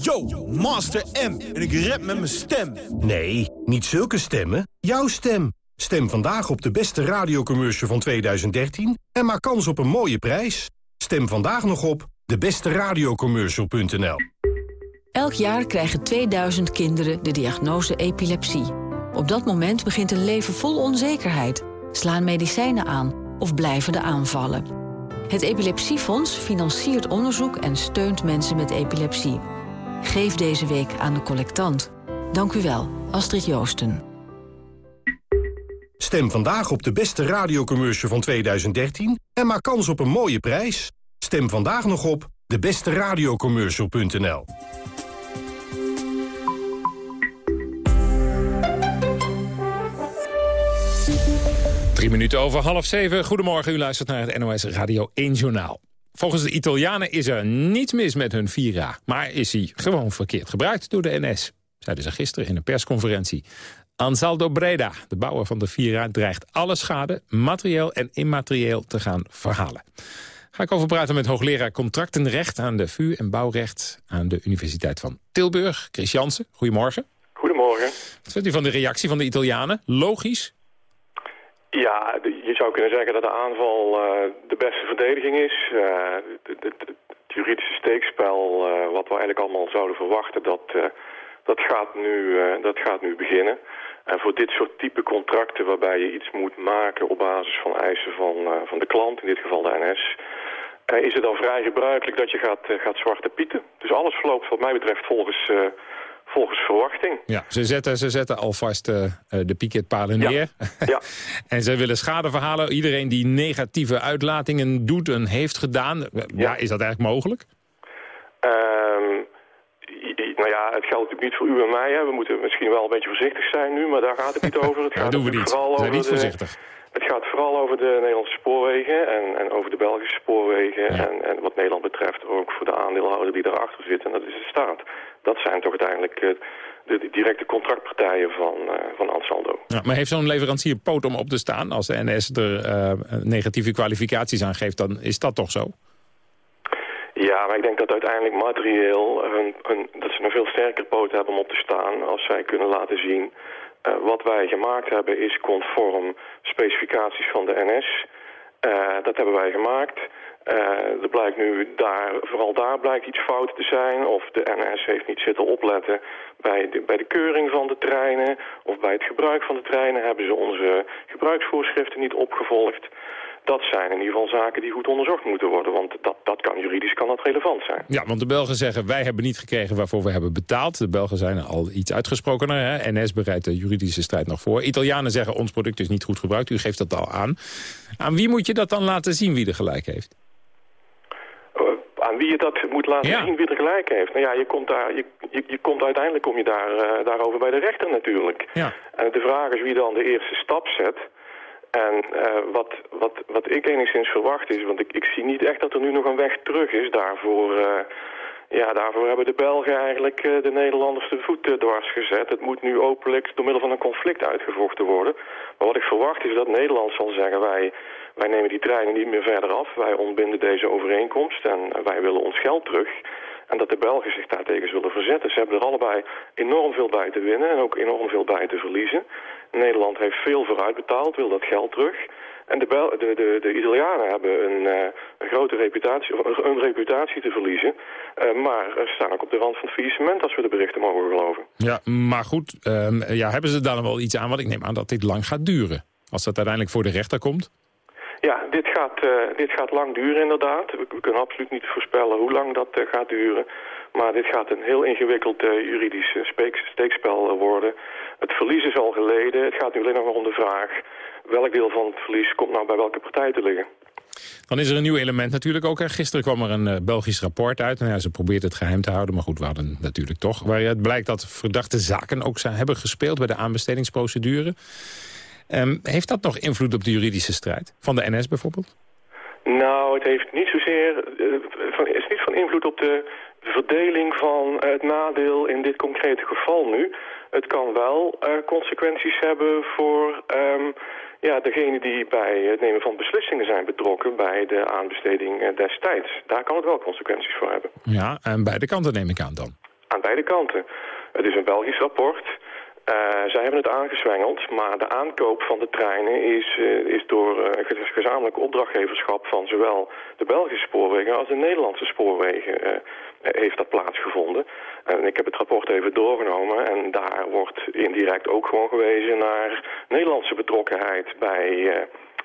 Yo, Master M. En ik rap met mijn stem. Nee, niet zulke stemmen. Jouw stem. Stem vandaag op de beste radiocommercial van 2013 en maak kans op een mooie prijs. Stem vandaag nog op debesteradiocommercial.nl Elk jaar krijgen 2000 kinderen de diagnose epilepsie. Op dat moment begint een leven vol onzekerheid. Slaan medicijnen aan of blijven de aanvallen. Het Epilepsiefonds financiert onderzoek en steunt mensen met epilepsie. Geef deze week aan de collectant. Dank u wel, Astrid Joosten. Stem vandaag op de beste radiocommercial van 2013 en maak kans op een mooie prijs. Stem vandaag nog op debesteradiocommercial.nl Drie minuten over half zeven. Goedemorgen, u luistert naar het NOS Radio 1 Journaal. Volgens de Italianen is er niets mis met hun Vira. Maar is hij gewoon verkeerd gebruikt door de NS. Zeiden ze gisteren in een persconferentie. Ansaldo Breda, de bouwer van de Vira, dreigt alle schade... materieel en immaterieel te gaan verhalen. Ga ik over praten met hoogleraar contractenrecht aan de VU en bouwrecht aan de Universiteit van Tilburg, Chris Jansen. Goedemorgen. Goedemorgen. Wat vindt u van de reactie van de Italianen? Logisch? Ja, je zou kunnen zeggen dat de aanval uh, de beste verdediging is. Uh, het juridische steekspel, uh, wat we eigenlijk allemaal zouden verwachten, dat, dat, gaat, nu, dat gaat nu beginnen. En voor dit soort type contracten waarbij je iets moet maken op basis van eisen van, van de klant, in dit geval de NS... is het dan vrij gebruikelijk dat je gaat, gaat zwarte pieten. Dus alles verloopt wat mij betreft volgens volgens verwachting. Ja, ze zetten, ze zetten alvast uh, de pieketpalen neer. Ja. en ze willen schade verhalen. Iedereen die negatieve uitlatingen doet en heeft gedaan. Ja, ja is dat eigenlijk mogelijk? Um, nou ja, het geldt natuurlijk niet voor u en mij. Hè. We moeten misschien wel een beetje voorzichtig zijn nu, maar daar gaat het niet over. Het gaat dat doen we niet. Vooral we zijn over niet voorzichtig. Het gaat vooral over de Nederlandse spoorwegen en, en over de Belgische spoorwegen. En, en, wat Nederland betreft ook voor de aandeelhouder die daarachter zit. En dat is de staat. Dat zijn toch uiteindelijk uh, de directe contractpartijen van, uh, van Ansaldo. Ja, maar heeft zo'n leverancier poot om op te staan? Als de NS er uh, negatieve kwalificaties aan geeft, dan is dat toch zo? Ja, maar ik denk dat uiteindelijk materieel hun, hun, dat ze een veel sterker poot hebben om op te staan als zij kunnen laten zien uh, wat wij gemaakt hebben is conform specificaties van de NS. Uh, dat hebben wij gemaakt. Uh, er blijkt nu daar, vooral daar blijkt iets fout te zijn. Of de NS heeft niet zitten opletten bij de, bij de keuring van de treinen. Of bij het gebruik van de treinen hebben ze onze gebruiksvoorschriften niet opgevolgd dat zijn in ieder geval zaken die goed onderzocht moeten worden. Want dat, dat kan juridisch kan dat relevant zijn. Ja, want de Belgen zeggen wij hebben niet gekregen waarvoor we hebben betaald. De Belgen zijn al iets uitgesprokener. Hè? NS bereidt de juridische strijd nog voor. Italianen zeggen ons product is niet goed gebruikt. U geeft dat al aan. Aan wie moet je dat dan laten zien wie er gelijk heeft? Uh, aan wie je dat moet laten ja. zien wie er gelijk heeft. Nou ja, je komt, daar, je, je, je komt uiteindelijk kom je daar, uh, daarover bij de rechter natuurlijk. Ja. En de vraag is wie dan de eerste stap zet. En uh, wat, wat, wat ik enigszins verwacht is, want ik, ik zie niet echt dat er nu nog een weg terug is daarvoor. Uh, ja, daarvoor hebben de Belgen eigenlijk uh, de Nederlanders de voet dwars gezet. Het moet nu openlijk door middel van een conflict uitgevochten worden. Maar wat ik verwacht is dat Nederland zal zeggen, wij, wij nemen die treinen niet meer verder af. Wij ontbinden deze overeenkomst en wij willen ons geld terug. En dat de Belgen zich daartegen zullen verzetten. Ze hebben er allebei enorm veel bij te winnen en ook enorm veel bij te verliezen. Nederland heeft veel vooruit betaald, wil dat geld terug. En de, de, de, de Italianen hebben een, uh, een grote reputatie, of een reputatie te verliezen. Uh, maar ze staan ook op de rand van het faillissement als we de berichten mogen geloven. Ja, maar goed, uh, ja, hebben ze daar dan wel iets aan? Want ik neem aan dat dit lang gaat duren. Als dat uiteindelijk voor de rechter komt. Ja, dit gaat, uh, dit gaat lang duren inderdaad. We, kunnen absoluut niet voorspellen hoe lang dat uh, gaat duren. Maar dit gaat een heel ingewikkeld uh, juridisch steekspel worden. Het verlies is al geleden. Het gaat nu alleen nog maar om de vraag... welk deel van het verlies komt nou bij welke partij te liggen. Dan is er een nieuw element natuurlijk ook. Gisteren kwam er een Belgisch rapport uit. En ja, ze probeert het geheim te houden, maar goed, we hadden natuurlijk toch. Waaruit blijkt dat verdachte zaken ook zijn, hebben gespeeld bij de aanbestedingsprocedure. Ehm, heeft dat nog invloed op de juridische strijd? Van de NS bijvoorbeeld? Nou, het heeft niet zozeer... Het is niet van invloed op de verdeling van het nadeel in dit concrete geval nu. Het kan wel consequenties hebben voor... Um, ja, degene die bij het nemen van beslissingen zijn betrokken bij de aanbesteding destijds. Daar kan het wel consequenties voor hebben. Ja, en beide kanten neem ik aan dan. Aan beide kanten. Het is een Belgisch rapport. Uh, zij hebben het aangezwengeld, maar de aankoop van de treinen is, uh, is door uh, gezamenlijk opdrachtgeverschap van zowel de Belgische spoorwegen als de Nederlandse spoorwegen heeft dat plaatsgevonden. En ik heb het rapport even doorgenomen en daar wordt indirect ook gewoon gewezen naar Nederlandse betrokkenheid bij,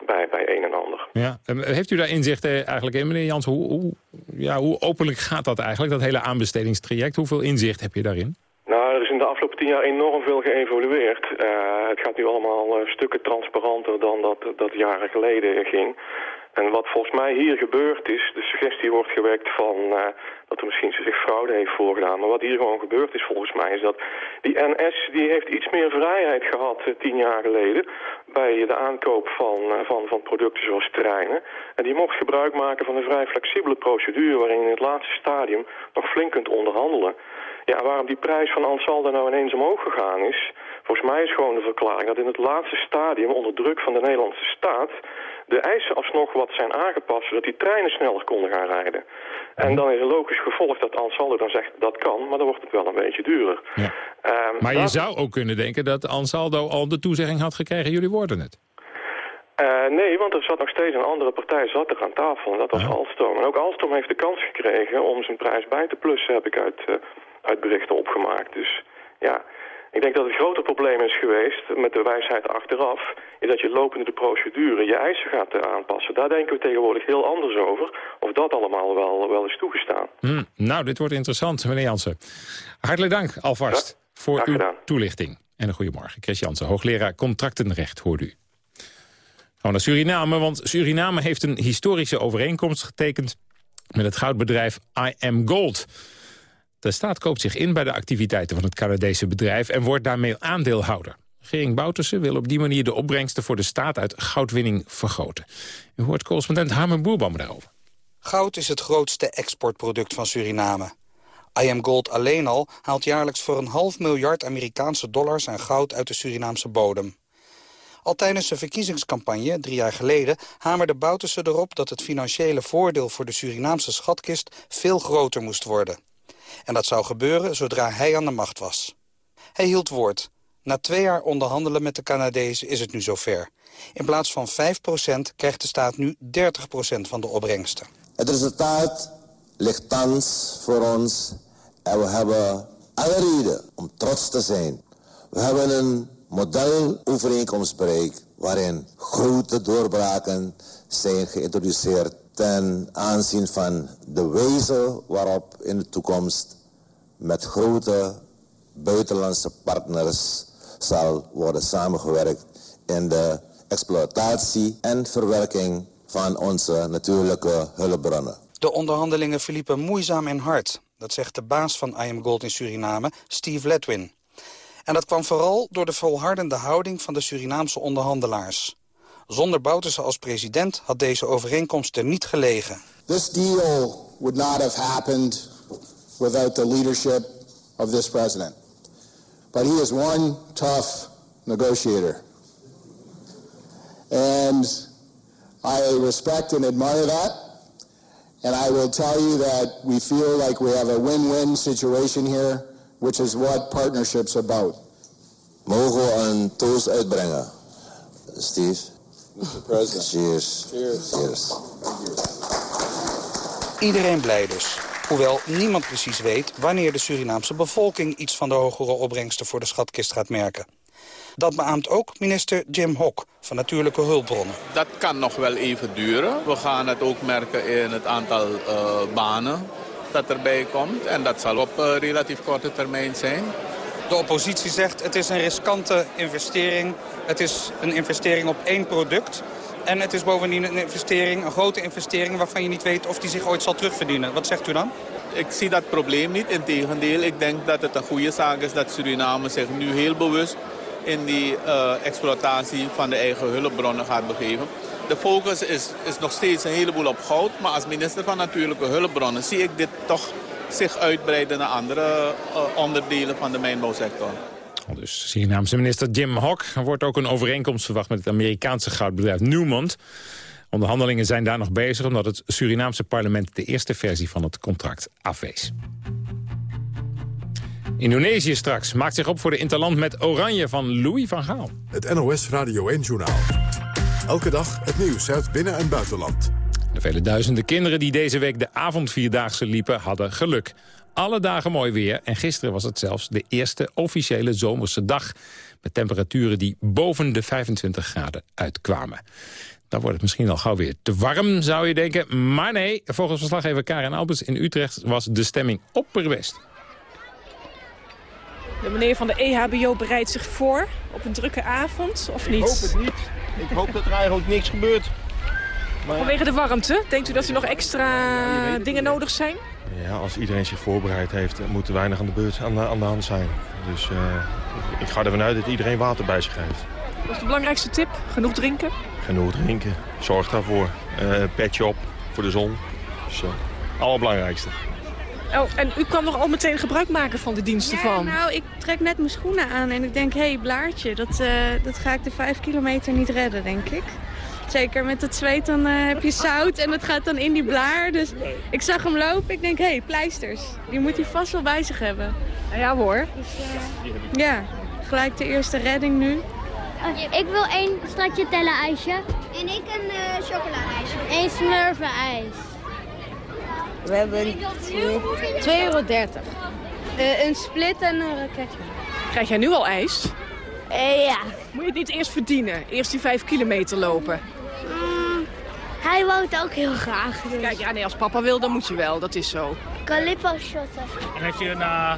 bij, bij een en ander. Ja. Heeft u daar inzicht eigenlijk in, meneer Jans? Hoe, hoe, ja, hoe openlijk gaat dat eigenlijk, dat hele aanbestedingstraject? Hoeveel inzicht heb je daarin? Nou, er is in de afgelopen tien jaar enorm veel geëvolueerd. Uh, het gaat nu allemaal uh, stukken transparanter dan dat, dat jaren geleden ging. En wat volgens mij hier gebeurd is, de suggestie wordt gewekt van uh, dat er misschien zich fraude heeft voorgedaan. Maar wat hier gewoon gebeurd is volgens mij is dat die NS die heeft iets meer vrijheid gehad uh, tien jaar geleden bij de aankoop van, van, van producten zoals treinen. En die mocht gebruik maken van een vrij flexibele procedure waarin in het laatste stadium nog flink kunt onderhandelen. Ja, waarom die prijs van Ansaldo nou ineens omhoog gegaan is... volgens mij is gewoon de verklaring dat in het laatste stadium... onder druk van de Nederlandse staat... de eisen alsnog wat zijn aangepast... zodat die treinen sneller konden gaan rijden. En dan is een logisch gevolg dat Ansaldo dan zegt dat kan... maar dan wordt het wel een beetje duurder. Ja. Um, maar je zou ook kunnen denken dat Ansaldo al de toezegging had gekregen... jullie worden het. Uh, nee, want er zat nog steeds een andere partij zat er aan tafel. En dat was Alstom. En ook Alstom heeft de kans gekregen om zijn prijs bij te plussen... heb ik uit... Uh, uit berichten opgemaakt. Dus ja, ik denk dat het grote probleem is geweest met de wijsheid achteraf... is dat je lopende de procedure je eisen gaat aanpassen. Daar denken we tegenwoordig heel anders over. Of dat allemaal wel, wel is toegestaan. Hmm, nou, dit wordt interessant, meneer Jansen. Hartelijk dank alvast voor uw toelichting. En een goedemorgen. Chris Jansen, hoogleraar contractenrecht, hoort u. Gewoon naar Suriname, want Suriname heeft een historische overeenkomst getekend... met het goudbedrijf I Am Gold... De staat koopt zich in bij de activiteiten van het Canadese bedrijf... en wordt daarmee aandeelhouder. Regering Bouterse wil op die manier de opbrengsten voor de staat uit goudwinning vergroten. U hoort correspondent Harmen Boerbam daarover. Goud is het grootste exportproduct van Suriname. IM Gold alleen al haalt jaarlijks voor een half miljard Amerikaanse dollars aan goud uit de Surinaamse bodem. Al tijdens de verkiezingscampagne, drie jaar geleden, hamerde Bouterse erop dat het financiële voordeel voor de Surinaamse schatkist veel groter moest worden. En dat zou gebeuren zodra hij aan de macht was. Hij hield woord. Na twee jaar onderhandelen met de Canadezen is het nu zover. In plaats van 5% krijgt de staat nu 30% van de opbrengsten. Het resultaat ligt thans voor ons en we hebben alle reden om trots te zijn. We hebben een modelovereenkomst bereikt waarin grote doorbraken zijn geïntroduceerd ten aanzien van de wijze waarop in de toekomst met grote buitenlandse partners zal worden samengewerkt in de exploitatie en verwerking van onze natuurlijke hulpbronnen. De onderhandelingen verliepen moeizaam en hard. Dat zegt de baas van IM Gold in Suriname, Steve Ledwin. En dat kwam vooral door de volhardende houding van de Surinaamse onderhandelaars. Zonder Bouterse als president had deze overeenkomst er niet gelegen. This deal would not have happened without the leadership of this president. But he is one tough negotiator. And I respect and admire that. And I will tell you that we feel like we have a win-win situation here, which is what partnership's about. Mogen we een toast uitbrengen, Steve? Mr. President. Cheers. Cheers. Cheers. Iedereen blij dus. Hoewel niemand precies weet wanneer de Surinaamse bevolking iets van de hogere opbrengsten voor de schatkist gaat merken. Dat beaamt ook minister Jim Hock van Natuurlijke Hulpbronnen. Dat kan nog wel even duren. We gaan het ook merken in het aantal uh, banen dat erbij komt. En dat zal op uh, relatief korte termijn zijn. De oppositie zegt het is een riskante investering. Het is een investering op één product. En het is bovendien een investering, een grote investering... waarvan je niet weet of die zich ooit zal terugverdienen. Wat zegt u dan? Ik zie dat probleem niet. Integendeel, ik denk dat het een goede zaak is dat Suriname zich nu heel bewust in die uh, exploitatie van de eigen hulpbronnen gaat begeven. De focus is, is nog steeds een heleboel op goud. Maar als minister van Natuurlijke Hulpbronnen zie ik dit toch zich uitbreiden naar andere uh, onderdelen van de mijnbouwsector. Dus Surinaamse minister Jim Hock. Er wordt ook een overeenkomst verwacht met het Amerikaanse goudbedrijf Newmont. Onderhandelingen zijn daar nog bezig omdat het Surinaamse parlement de eerste versie van het contract afwees. Indonesië straks maakt zich op voor de interland met Oranje van Louis van Gaal. Het NOS Radio 1-journaal. Elke dag het nieuws uit binnen- en buitenland. De vele duizenden kinderen die deze week de avondvierdaagse liepen hadden geluk. Alle dagen mooi weer en gisteren was het zelfs de eerste officiële zomerse dag... met temperaturen die boven de 25 graden uitkwamen. Dan wordt het misschien al gauw weer te warm, zou je denken. Maar nee, volgens verslaggever Karen Albers in Utrecht was de stemming opperbest. De meneer van de EHBO bereidt zich voor op een drukke avond, of niet? Ik hoop het niet. Ik hoop dat er eigenlijk niks gebeurt. Maar... Vanwege de warmte? Denkt u dat er nog extra dingen nodig zijn? Ja, als iedereen zich voorbereid heeft, moet er weinig aan de, beurt, aan de, aan de hand zijn. Dus uh, ik ga ervan uit dat iedereen water bij zich heeft. Wat is de belangrijkste tip? Genoeg drinken? Genoeg drinken. Zorg daarvoor. Uh, petje op voor de zon. Dus, uh, allerbelangrijkste. Oh, en u kan nog al meteen gebruik maken van de diensten ja, van? nou, ik trek net mijn schoenen aan en ik denk, hé, hey, blaartje, dat, uh, dat ga ik de vijf kilometer niet redden, denk ik. Zeker met het zweet, dan uh, heb je zout en dat gaat dan in die blaar. Dus ik zag hem lopen, ik denk, hé, hey, pleisters. Die moet hij vast wel bij zich hebben. Ja hoor. Dus, uh, ja, gelijk de eerste redding nu. Uh, ik wil één stracciatella ijsje. En ik een uh, chocoladeijsje. Eén smurfen ijs. We hebben 2,30 euro. Uh, een split en een raketje. Krijg jij nu al ijs? Uh, ja. Moet je het niet eerst verdienen? Eerst die 5 kilometer lopen? Hij wou het ook heel graag. Dus. Kijk, ja, nee, als papa wil, dan moet je wel. Dat is zo. Calippo shot. En heeft u een, uh,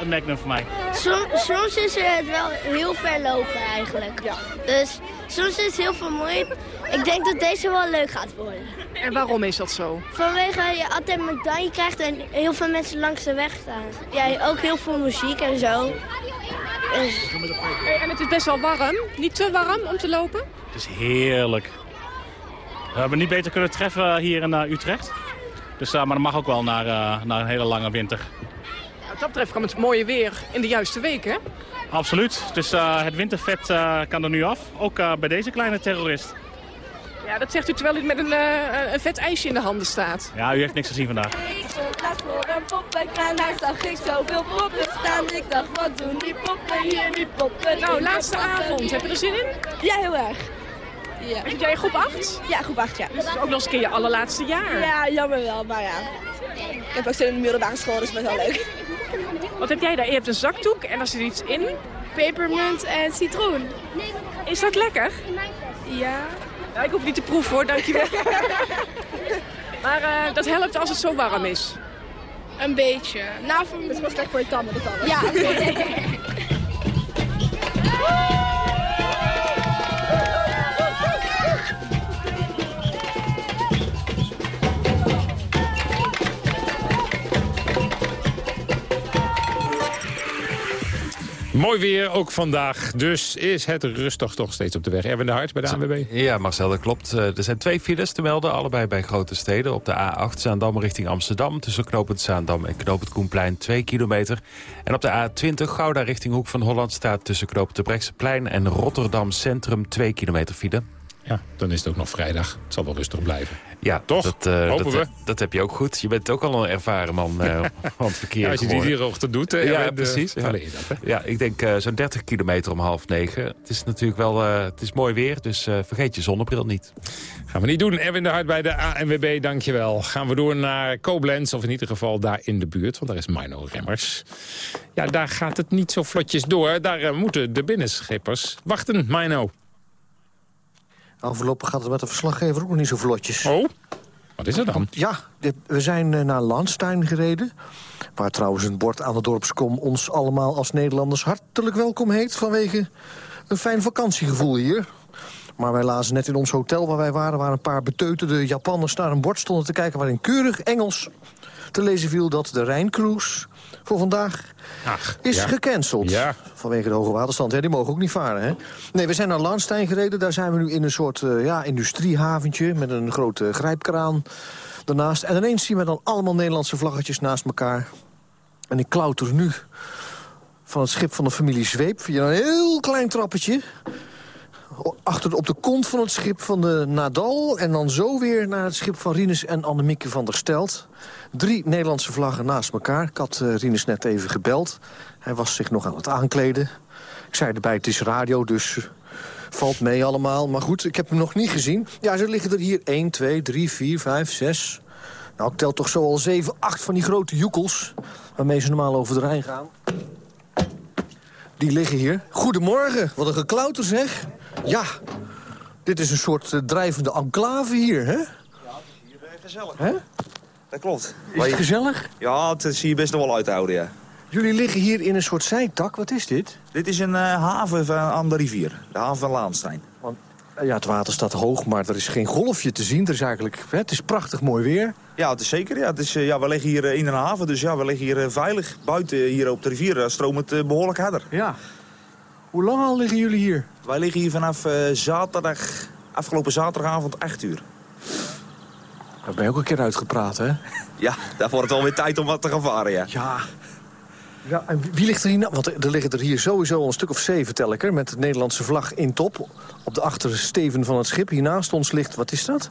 een magnum voor mij? Som, soms is het wel heel ver lopen eigenlijk. Ja. Dus soms is het heel vermoeiend. Ik denk dat deze wel leuk gaat worden. En waarom is dat zo? Vanwege je altijd een medaille krijgt en heel veel mensen langs de weg staan. Ja, ook heel veel muziek en zo. Dus... En het is best wel warm. Niet te warm om te lopen? Het is heerlijk. We hebben niet beter kunnen treffen hier in uh, Utrecht. Dus, uh, maar dat mag ook wel naar, uh, naar een hele lange winter. Ja, wat dat betreft kwam het mooie weer in de juiste week, hè? Absoluut. Dus het wintervet kan er nu af. Ook bij deze kleine terrorist. Ja, dat zegt u terwijl u met een, uh, een vet ijsje in de handen staat. Ja, u heeft niks gezien vandaag. Ik stond voor een poppenkraan, daar zag ik zoveel poppen staan. Ik dacht, wat doen die poppen hier, die poppen Nou, laatste avond. Heb je er zin in? Ja, heel erg. Ja. Zit jij in groep 8? Ja, groep 8, ja. Dus ook nog eens een keer je allerlaatste jaar. Ja, jammer wel, maar ja. Ik heb ook zin in de middelbare school, dus dat is wel leuk. Wat heb jij daar? Je hebt een zakdoek en daar zit iets in. Pepermunt en citroen. Is dat lekker? Ja. Ja, ik hoef niet te proeven hoor, dankjewel. maar uh, dat helpt als het zo warm is. Een beetje. Nou, voor... Het is wel slecht voor je tanden, dat alles. Ja, okay. Mooi weer, ook vandaag. Dus is het rustig toch steeds op de weg. Erwin de Hart bij de ANWB. Ja, Marcel, dat klopt. Er zijn twee files te melden, allebei bij grote steden. Op de A8 Zaandam richting Amsterdam... tussen knooppunt Zaandam en knooppunt Koenplein 2 kilometer. En op de A20 Gouda richting Hoek van Holland... staat tussen knooppunt de en Rotterdam Centrum 2 kilometer file. Ja, dan is het ook nog vrijdag. Het zal wel rustig blijven. Ja, toch? Dat, uh, Hopen dat, we. Dat heb je ook goed. Je bent ook al een ervaren man uh, van het verkeer ja, als je die hier ochtend doet. Ja, precies. Ja. Dat, ja, ik denk uh, zo'n 30 kilometer om half negen. Het is natuurlijk wel het is mooi weer, dus vergeet je zonnebril niet. Gaan we niet doen. Erwin de Hart bij de ANWB, dankjewel. Gaan we door naar Koblenz, of in ieder geval daar in de buurt. Want daar is Mino Remmers. Ja, daar gaat het niet zo vlotjes door. Daar moeten de binnenschippers wachten, Mino. Nou, voorlopig gaat het met de verslaggever ook nog niet zo vlotjes. Oh, wat is er dan? Ja, we zijn uh, naar Landstein gereden. Waar trouwens een bord aan de dorpskom ons allemaal als Nederlanders hartelijk welkom heet... vanwege een fijn vakantiegevoel hier. Maar wij lazen net in ons hotel waar wij waren... waar een paar beteuterde Japanners naar een bord stonden te kijken... waarin keurig Engels te lezen viel dat de Rijncruise voor vandaag Ach, is ja. gecanceld. Ja. Vanwege de hoge waterstand. Ja, die mogen ook niet varen, hè? Nee, we zijn naar Laanstein gereden. Daar zijn we nu in een soort eh, ja, industriehaventje... met een grote grijpkraan daarnaast. En ineens zien we dan allemaal Nederlandse vlaggetjes naast elkaar. En ik klauter nu van het schip van de familie Zweep... via een heel klein trappetje... achter op de kont van het schip van de Nadal... en dan zo weer naar het schip van Rinus en Annemieke van der Stelt. Drie Nederlandse vlaggen naast elkaar. Ik had eh, Rinus net even gebeld. Hij was zich nog aan het aankleden. Ik zei erbij, het is radio, dus eh, valt mee allemaal. Maar goed, ik heb hem nog niet gezien. Ja, ze liggen er hier 1, 2, 3, 4, 5, 6... Nou, ik tel toch zo al 7, 8 van die grote joekels... waarmee ze normaal over de Rijn gaan. Die liggen hier. Goedemorgen, wat een geklauter zeg. Ja, dit is een soort eh, drijvende enclave hier, hè? Gezellig. Hè? Dat klopt. Is het gezellig? Ja, het zie je best nog wel uithouden, ja. Jullie liggen hier in een soort zijtak. Wat is dit? Dit is een eh, haven van, aan de rivier. De haven van Laanstein. Eh, Ja, het water staat hoog, maar er is geen golfje te zien. Er is eigenlijk, hè, het is prachtig mooi weer. Ja, het is zeker. Ja. Het is, eh, ja, we liggen hier eh, in een haven, dus ja, we liggen hier eh, veilig. Buiten eh, hier op de rivier eh, stroomt het eh, behoorlijk harder. Ja. Hoe lang al liggen jullie hier? Wij liggen hier vanaf eh, zaterdag, afgelopen zaterdagavond 8 uur. Daar ben je ook een keer uitgepraat, hè? Ja, daar wordt het alweer tijd om wat te gaan varen, ja. Ja. Ja, en wie- ligt er hier nou? Want er liggen er hier sowieso al een stuk of zeven, tel ik er... met de Nederlandse vlag in top. Op de achtersteven van het schip. Hiernaast ons ligt, wat is dat?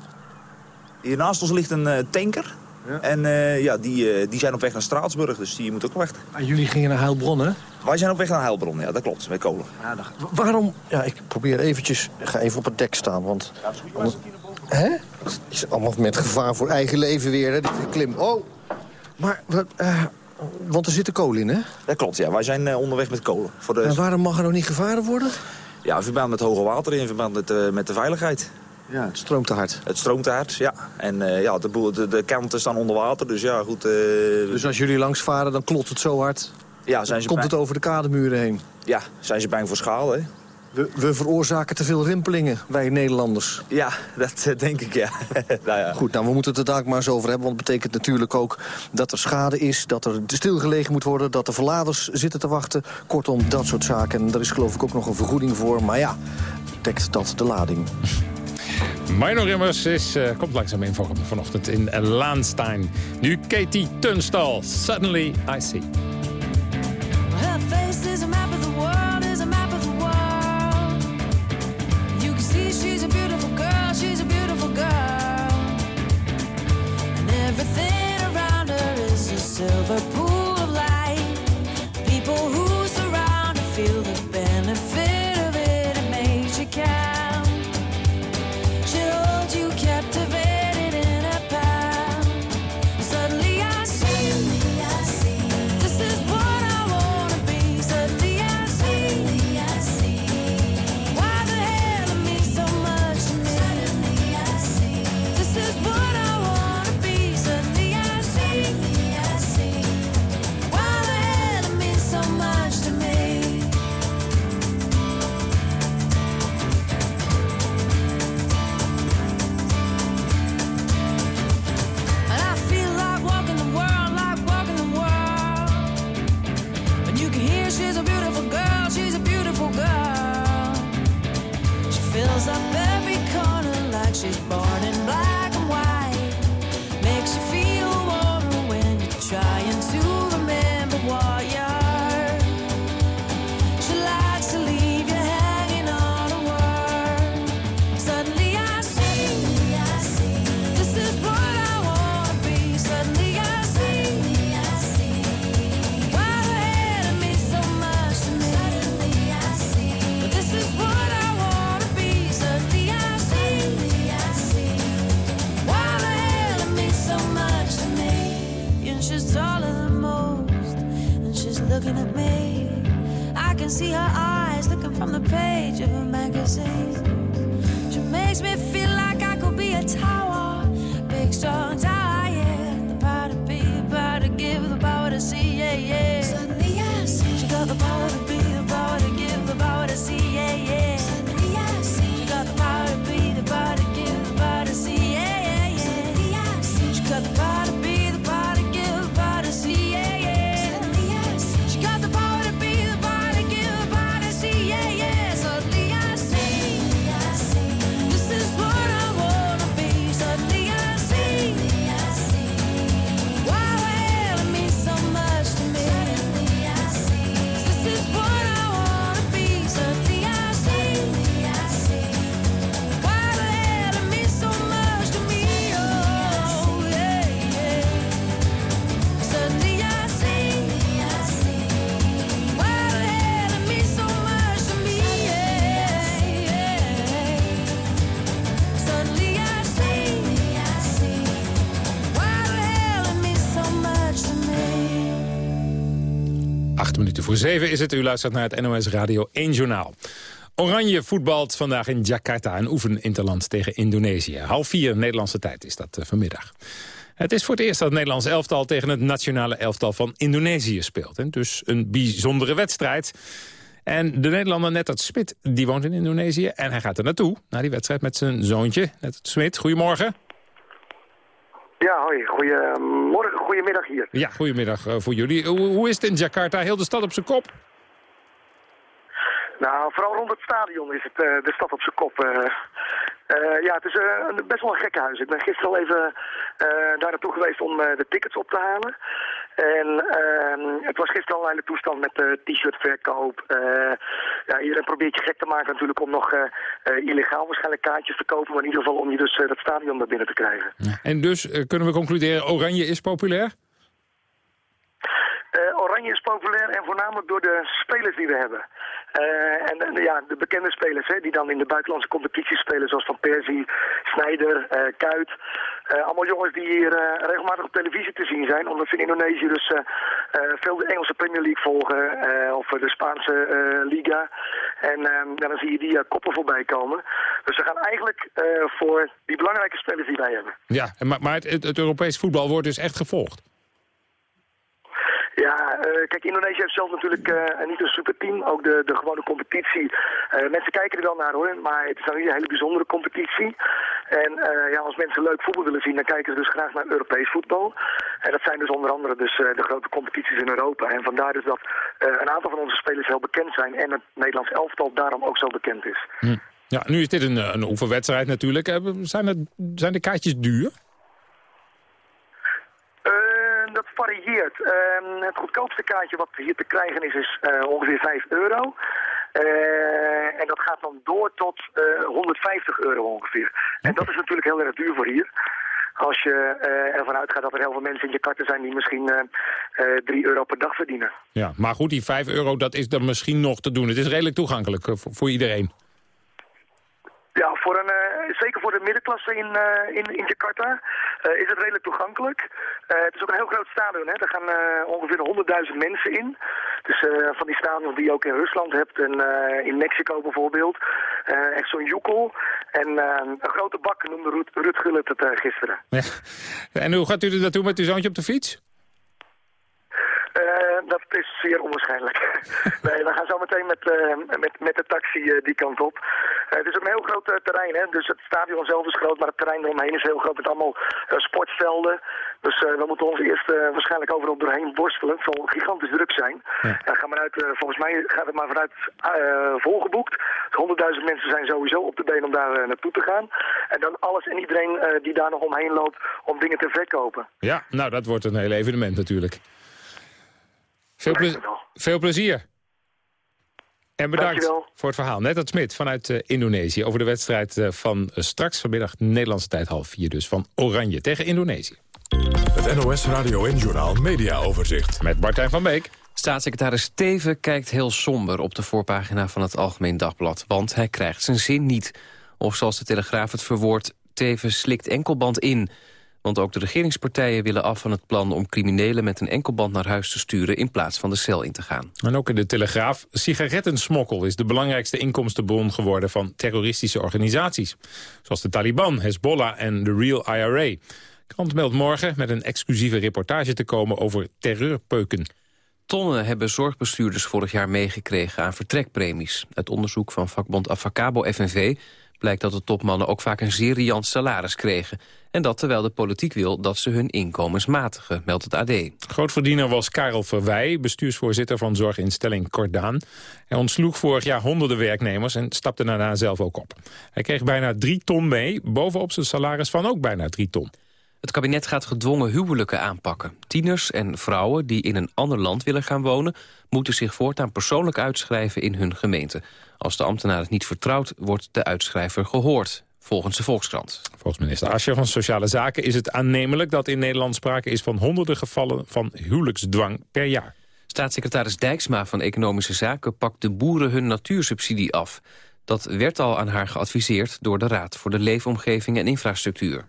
Hier naast ons ligt een eh, tanker. En eh, ja, die, eh, die zijn op weg naar Straatsburg, dus die moet ook wachten. En jullie gingen naar Heilbronn, hè? Wij zijn op weg naar Heilbronn, ja, dat klopt, met kolen. Wa- Waarom? Ja, ik probeer eventjes... Ik ga even op het dek staan, want... Hè? Het is allemaal met gevaar voor eigen leven weer, hè? Die klim. Oh! Maar, wat, eh, want er zitten kolen in, hè? Dat klopt, ja. Wij zijn onderweg met kolen. Voor de... En waarom mag er nog niet gevaren worden? Ja, in verband met hoge water, in verband met, eh, met de veiligheid. Ja, het stroomt te hard. Het stroomt te hard, ja. En eh, ja, de, de, de kanten staan onder water, dus ja, goed. eh, Dus als jullie langs varen, dan klopt het zo hard. ja, zijn ze Komt bang- het over de kademuren heen. Ja, zijn ze bang voor schade, hè? We, we veroorzaken te veel rimpelingen, wij Nederlanders. Ja, dat eh, denk ik, ja. nou ja. Goed, nou, we moeten het er daar maar eens over hebben. Want het betekent natuurlijk ook dat er schade is... dat er stilgelegen moet worden, dat de verladers zitten te wachten. Kortom, dat soort zaken. En daar is geloof ik ook nog een vergoeding voor. Maar ja, dekt dat de lading. Mino Rimmers is, eh, komt langzaam in voor vanochtend in Laanstein. Nu Katie Tunstall, Suddenly I See. Her face is a map of the world, is a map of the world. You can see she's a beautiful girl, she's a beautiful girl. And everything around her is a silver pool Voor zeven is het. U luistert naar het NOS Radio 1 Journaal. Oranje voetbalt vandaag in Jakarta, een oefeninterland tegen Indonesië. Half vier Nederlandse tijd is dat eh, vanmiddag. Het is voor het eerst dat het Nederlands elftal tegen het nationale elftal van Indonesië speelt. En dus een bijzondere wedstrijd. En de Nederlander Nettert Smit, die woont in Indonesië. En hij gaat er naartoe, naar die wedstrijd met zijn zoontje. Nettert Smit, goedemorgen. Ja, hoi. Goedemorgen, goedemiddag hier. Ja, goedemiddag eh, voor jullie. Hoe, hoe is het in Jakarta? Heel de stad op zijn kop? Nou, vooral rond het stadion is het eh, de stad op zijn kop. eh. Eh, ja, het is een- best wel een gekke huis. Ik ben gisteren al even daar naartoe geweest om de tickets op te halen. En ehm, het was gisteren al een hele toestand met t-shirtverkoop. Ja, iedereen probeert je gek te maken natuurlijk om nog illegaal waarschijnlijk kaartjes te kopen. Maar in ieder geval om je dus dat stadion naar binnen te krijgen. En dus kunnen we concluderen, Oranje is populair? Oranje is populair en voornamelijk door de spelers die we hebben. Eh, en ja, de bekende spelers hè, die dan in de buitenlandse competities spelen, zoals Van Persie, Snijder, eh, Kuit. Eh, allemaal jongens die hier regelmatig op televisie te zien zijn, omdat ze in Indonesië dus veel de Engelse Premier League volgen of de Spaanse Liga. En eh, ja, dan zie je die koppen voorbij komen. Dus we gaan eigenlijk voor die belangrijke spelers die wij hebben. Ja, maar, maar het, het Europees voetbal wordt dus echt gevolgd. Ja, eh, kijk, Indonesië heeft zelf natuurlijk eh, niet een superteam. Ook de, de gewone competitie. Eh, mensen kijken er wel naar hoor, maar het is nou niet een hele bijzondere competitie. En ja, als mensen leuk voetbal willen zien, dan kijken ze dus graag naar Europees voetbal. En dat zijn dus onder andere dus, de grote competities in Europa. En vandaar dus dat een aantal van onze spelers heel bekend zijn en het Nederlands elftal daarom ook zo bekend is. Ja, nu is dit een, een oefenwedstrijd natuurlijk. Zijn, het, zijn de kaartjes duur? Eh, dat varieert. Eh, het goedkoopste kaartje wat hier te krijgen is, is eh, ongeveer 5 euro. Eh, en dat gaat dan door tot eh, 150 euro ongeveer. En dat is natuurlijk heel erg duur voor hier. Als je eh, ervan uitgaat dat er heel veel mensen in Jakarta zijn die misschien eh, eh, 3 euro per dag verdienen. Ja, maar goed, die 5 euro, dat is dan misschien nog te doen. Het is redelijk toegankelijk eh, voor, voor iedereen. Ja, voor een, eh, zeker voor de middenklasse in, eh, in, Jakarta eh, is het redelijk toegankelijk. Het is ook een heel groot stadion. Hè. Daar gaan ongeveer 100.000 mensen in. Dus van die stadions die je ook in Rusland hebt en in Mexico bijvoorbeeld. Echt zo'n joekel. En een grote bak noemde Ruud, Ruud Gullit het gisteren. Ja. En hoe gaat u er naartoe met uw zoontje op de fiets? Eh, dat is zeer onwaarschijnlijk. nee, we gaan zo meteen met, eh, met, met de taxi eh, die kant op. Het is een heel groot terrein, hè? dus het stadion zelf is groot, maar het terrein eromheen is heel groot met allemaal sportvelden. Dus we moeten ons eerst waarschijnlijk overal doorheen worstelen. Het zal gigantisch druk zijn. Ja. ga maar uit, volgens mij gaat het maar vanuit volgeboekt. Dus 100.000 mensen zijn sowieso op de been om daar naartoe te gaan. En dan alles en iedereen die daar nog omheen loopt om dingen te verkopen. Ja, nou dat wordt een heel evenement natuurlijk. Veel, ple- veel plezier. En bedankt Dankjewel. voor het verhaal. Net dat Smit vanuit eh, Indonesië over de wedstrijd eh, van eh, straks vanmiddag Nederlandse tijd half vier dus van Oranje tegen Indonesië. Het NOS Radio en Journaal Media Overzicht. Met Martijn van Beek. Staatssecretaris Teven kijkt heel somber op de voorpagina van het Algemeen Dagblad. Want hij krijgt zijn zin niet. Of zoals de Telegraaf het verwoordt, Teven slikt enkelband in. Want ook de regeringspartijen willen af van het plan om criminelen met een enkelband naar huis te sturen in plaats van de cel in te gaan. En ook in de Telegraaf. Sigarettensmokkel is de belangrijkste inkomstenbron geworden van terroristische organisaties. Zoals de Taliban, Hezbollah en de Real IRA. Krant meldt morgen met een exclusieve reportage te komen over terreurpeuken. Tonnen hebben zorgbestuurders vorig jaar meegekregen aan vertrekpremies. Uit onderzoek van vakbond Avacabo FNV blijkt dat de topmannen ook vaak een zeer riant salaris kregen. En dat terwijl de politiek wil dat ze hun inkomens matigen, meldt het AD. Grootverdiener was Karel Verwij, bestuursvoorzitter van zorginstelling Cordaan. Hij ontsloeg vorig jaar honderden werknemers en stapte daarna zelf ook op. Hij kreeg bijna drie ton mee, bovenop zijn salaris van ook bijna drie ton. Het kabinet gaat gedwongen huwelijken aanpakken. Tieners en vrouwen die in een ander land willen gaan wonen... moeten zich voortaan persoonlijk uitschrijven in hun gemeente. Als de ambtenaar het niet vertrouwt, wordt de uitschrijver gehoord. Volgens de Volkskrant. Volgens minister Ascher van Sociale Zaken is het aannemelijk dat in Nederland sprake is van honderden gevallen van huwelijksdwang per jaar. Staatssecretaris Dijksma van Economische Zaken pakt de boeren hun natuursubsidie af. Dat werd al aan haar geadviseerd door de Raad voor de Leefomgeving en Infrastructuur.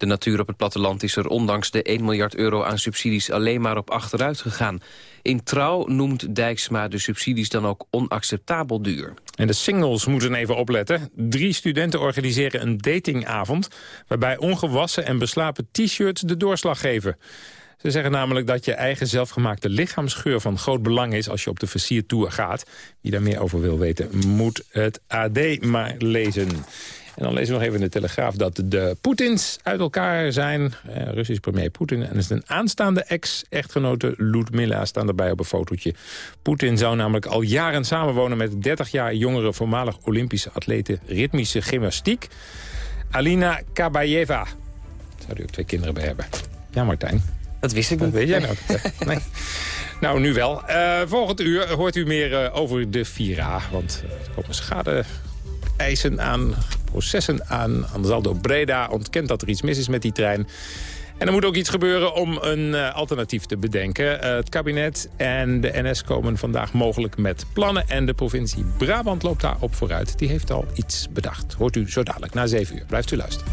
De natuur op het platteland is er ondanks de 1 miljard euro aan subsidies alleen maar op achteruit gegaan. In Trouw noemt Dijksma de subsidies dan ook onacceptabel duur. En de singles moeten even opletten. Drie studenten organiseren een datingavond... waarbij ongewassen en beslapen t-shirts de doorslag geven. Ze zeggen namelijk dat je eigen zelfgemaakte lichaamsgeur van groot belang is als je op de versiertour gaat. Wie daar meer over wil weten, moet het AD maar lezen. En dan lezen we nog even in de Telegraaf dat de Poetins uit elkaar zijn. Eh, Russisch premier Poetin en zijn aanstaande ex-echtgenote Ludmilla staan erbij op een fotootje. Poetin zou namelijk al jaren samenwonen met 30 jaar jongere voormalig Olympische atlete ritmische gymnastiek. Alina Kabayeva. Zou er ook twee kinderen bij hebben. Ja, Martijn. Dat wist ik niet. Dat weet jij nou. nee. Nou, nu wel. Uh, volgend uur hoort u meer uh, over de Vira. Want er komen schade eisen aan, processen aan. Ansaldo Breda ontkent dat er iets mis is met die trein. En er moet ook iets gebeuren om een uh, alternatief te bedenken. Uh, het kabinet en de NS komen vandaag mogelijk met plannen. En de provincie Brabant loopt daar op vooruit. Die heeft al iets bedacht. Hoort u zo dadelijk na 7 uur. Blijft u luisteren.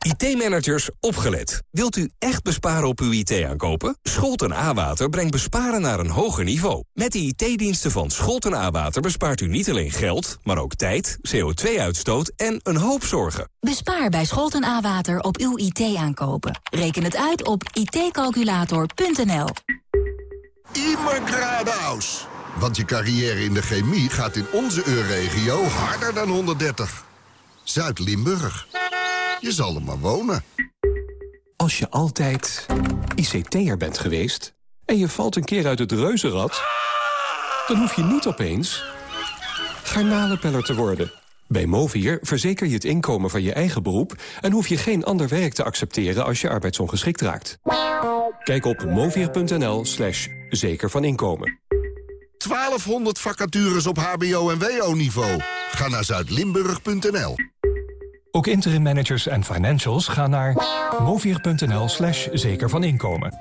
IT-managers, opgelet. Wilt u echt besparen op uw IT-aankopen? Scholten A-Water brengt besparen naar een hoger niveau. Met de IT-diensten van Scholten A-Water bespaart u niet alleen geld... maar ook tijd, CO2-uitstoot en een hoop zorgen. Bespaar bij Scholten A-Water op uw IT-aankopen. Reken het uit op itcalculator.nl. Immer geradeaus. Want je carrière in de chemie gaat in onze EU-regio harder dan 130. Zuid-Limburg. Je zal er maar wonen. Als je altijd ICT'er bent geweest en je valt een keer uit het reuzenrad... dan hoef je niet opeens garnalenpeller te worden. Bij Movier verzeker je het inkomen van je eigen beroep... en hoef je geen ander werk te accepteren als je arbeidsongeschikt raakt. Kijk op movier.nl slash zeker van inkomen. 1200 vacatures op hbo- en wo-niveau. Ga naar zuidlimburg.nl. Ook interim managers en financials gaan naar movier.nl slash zeker van inkomen.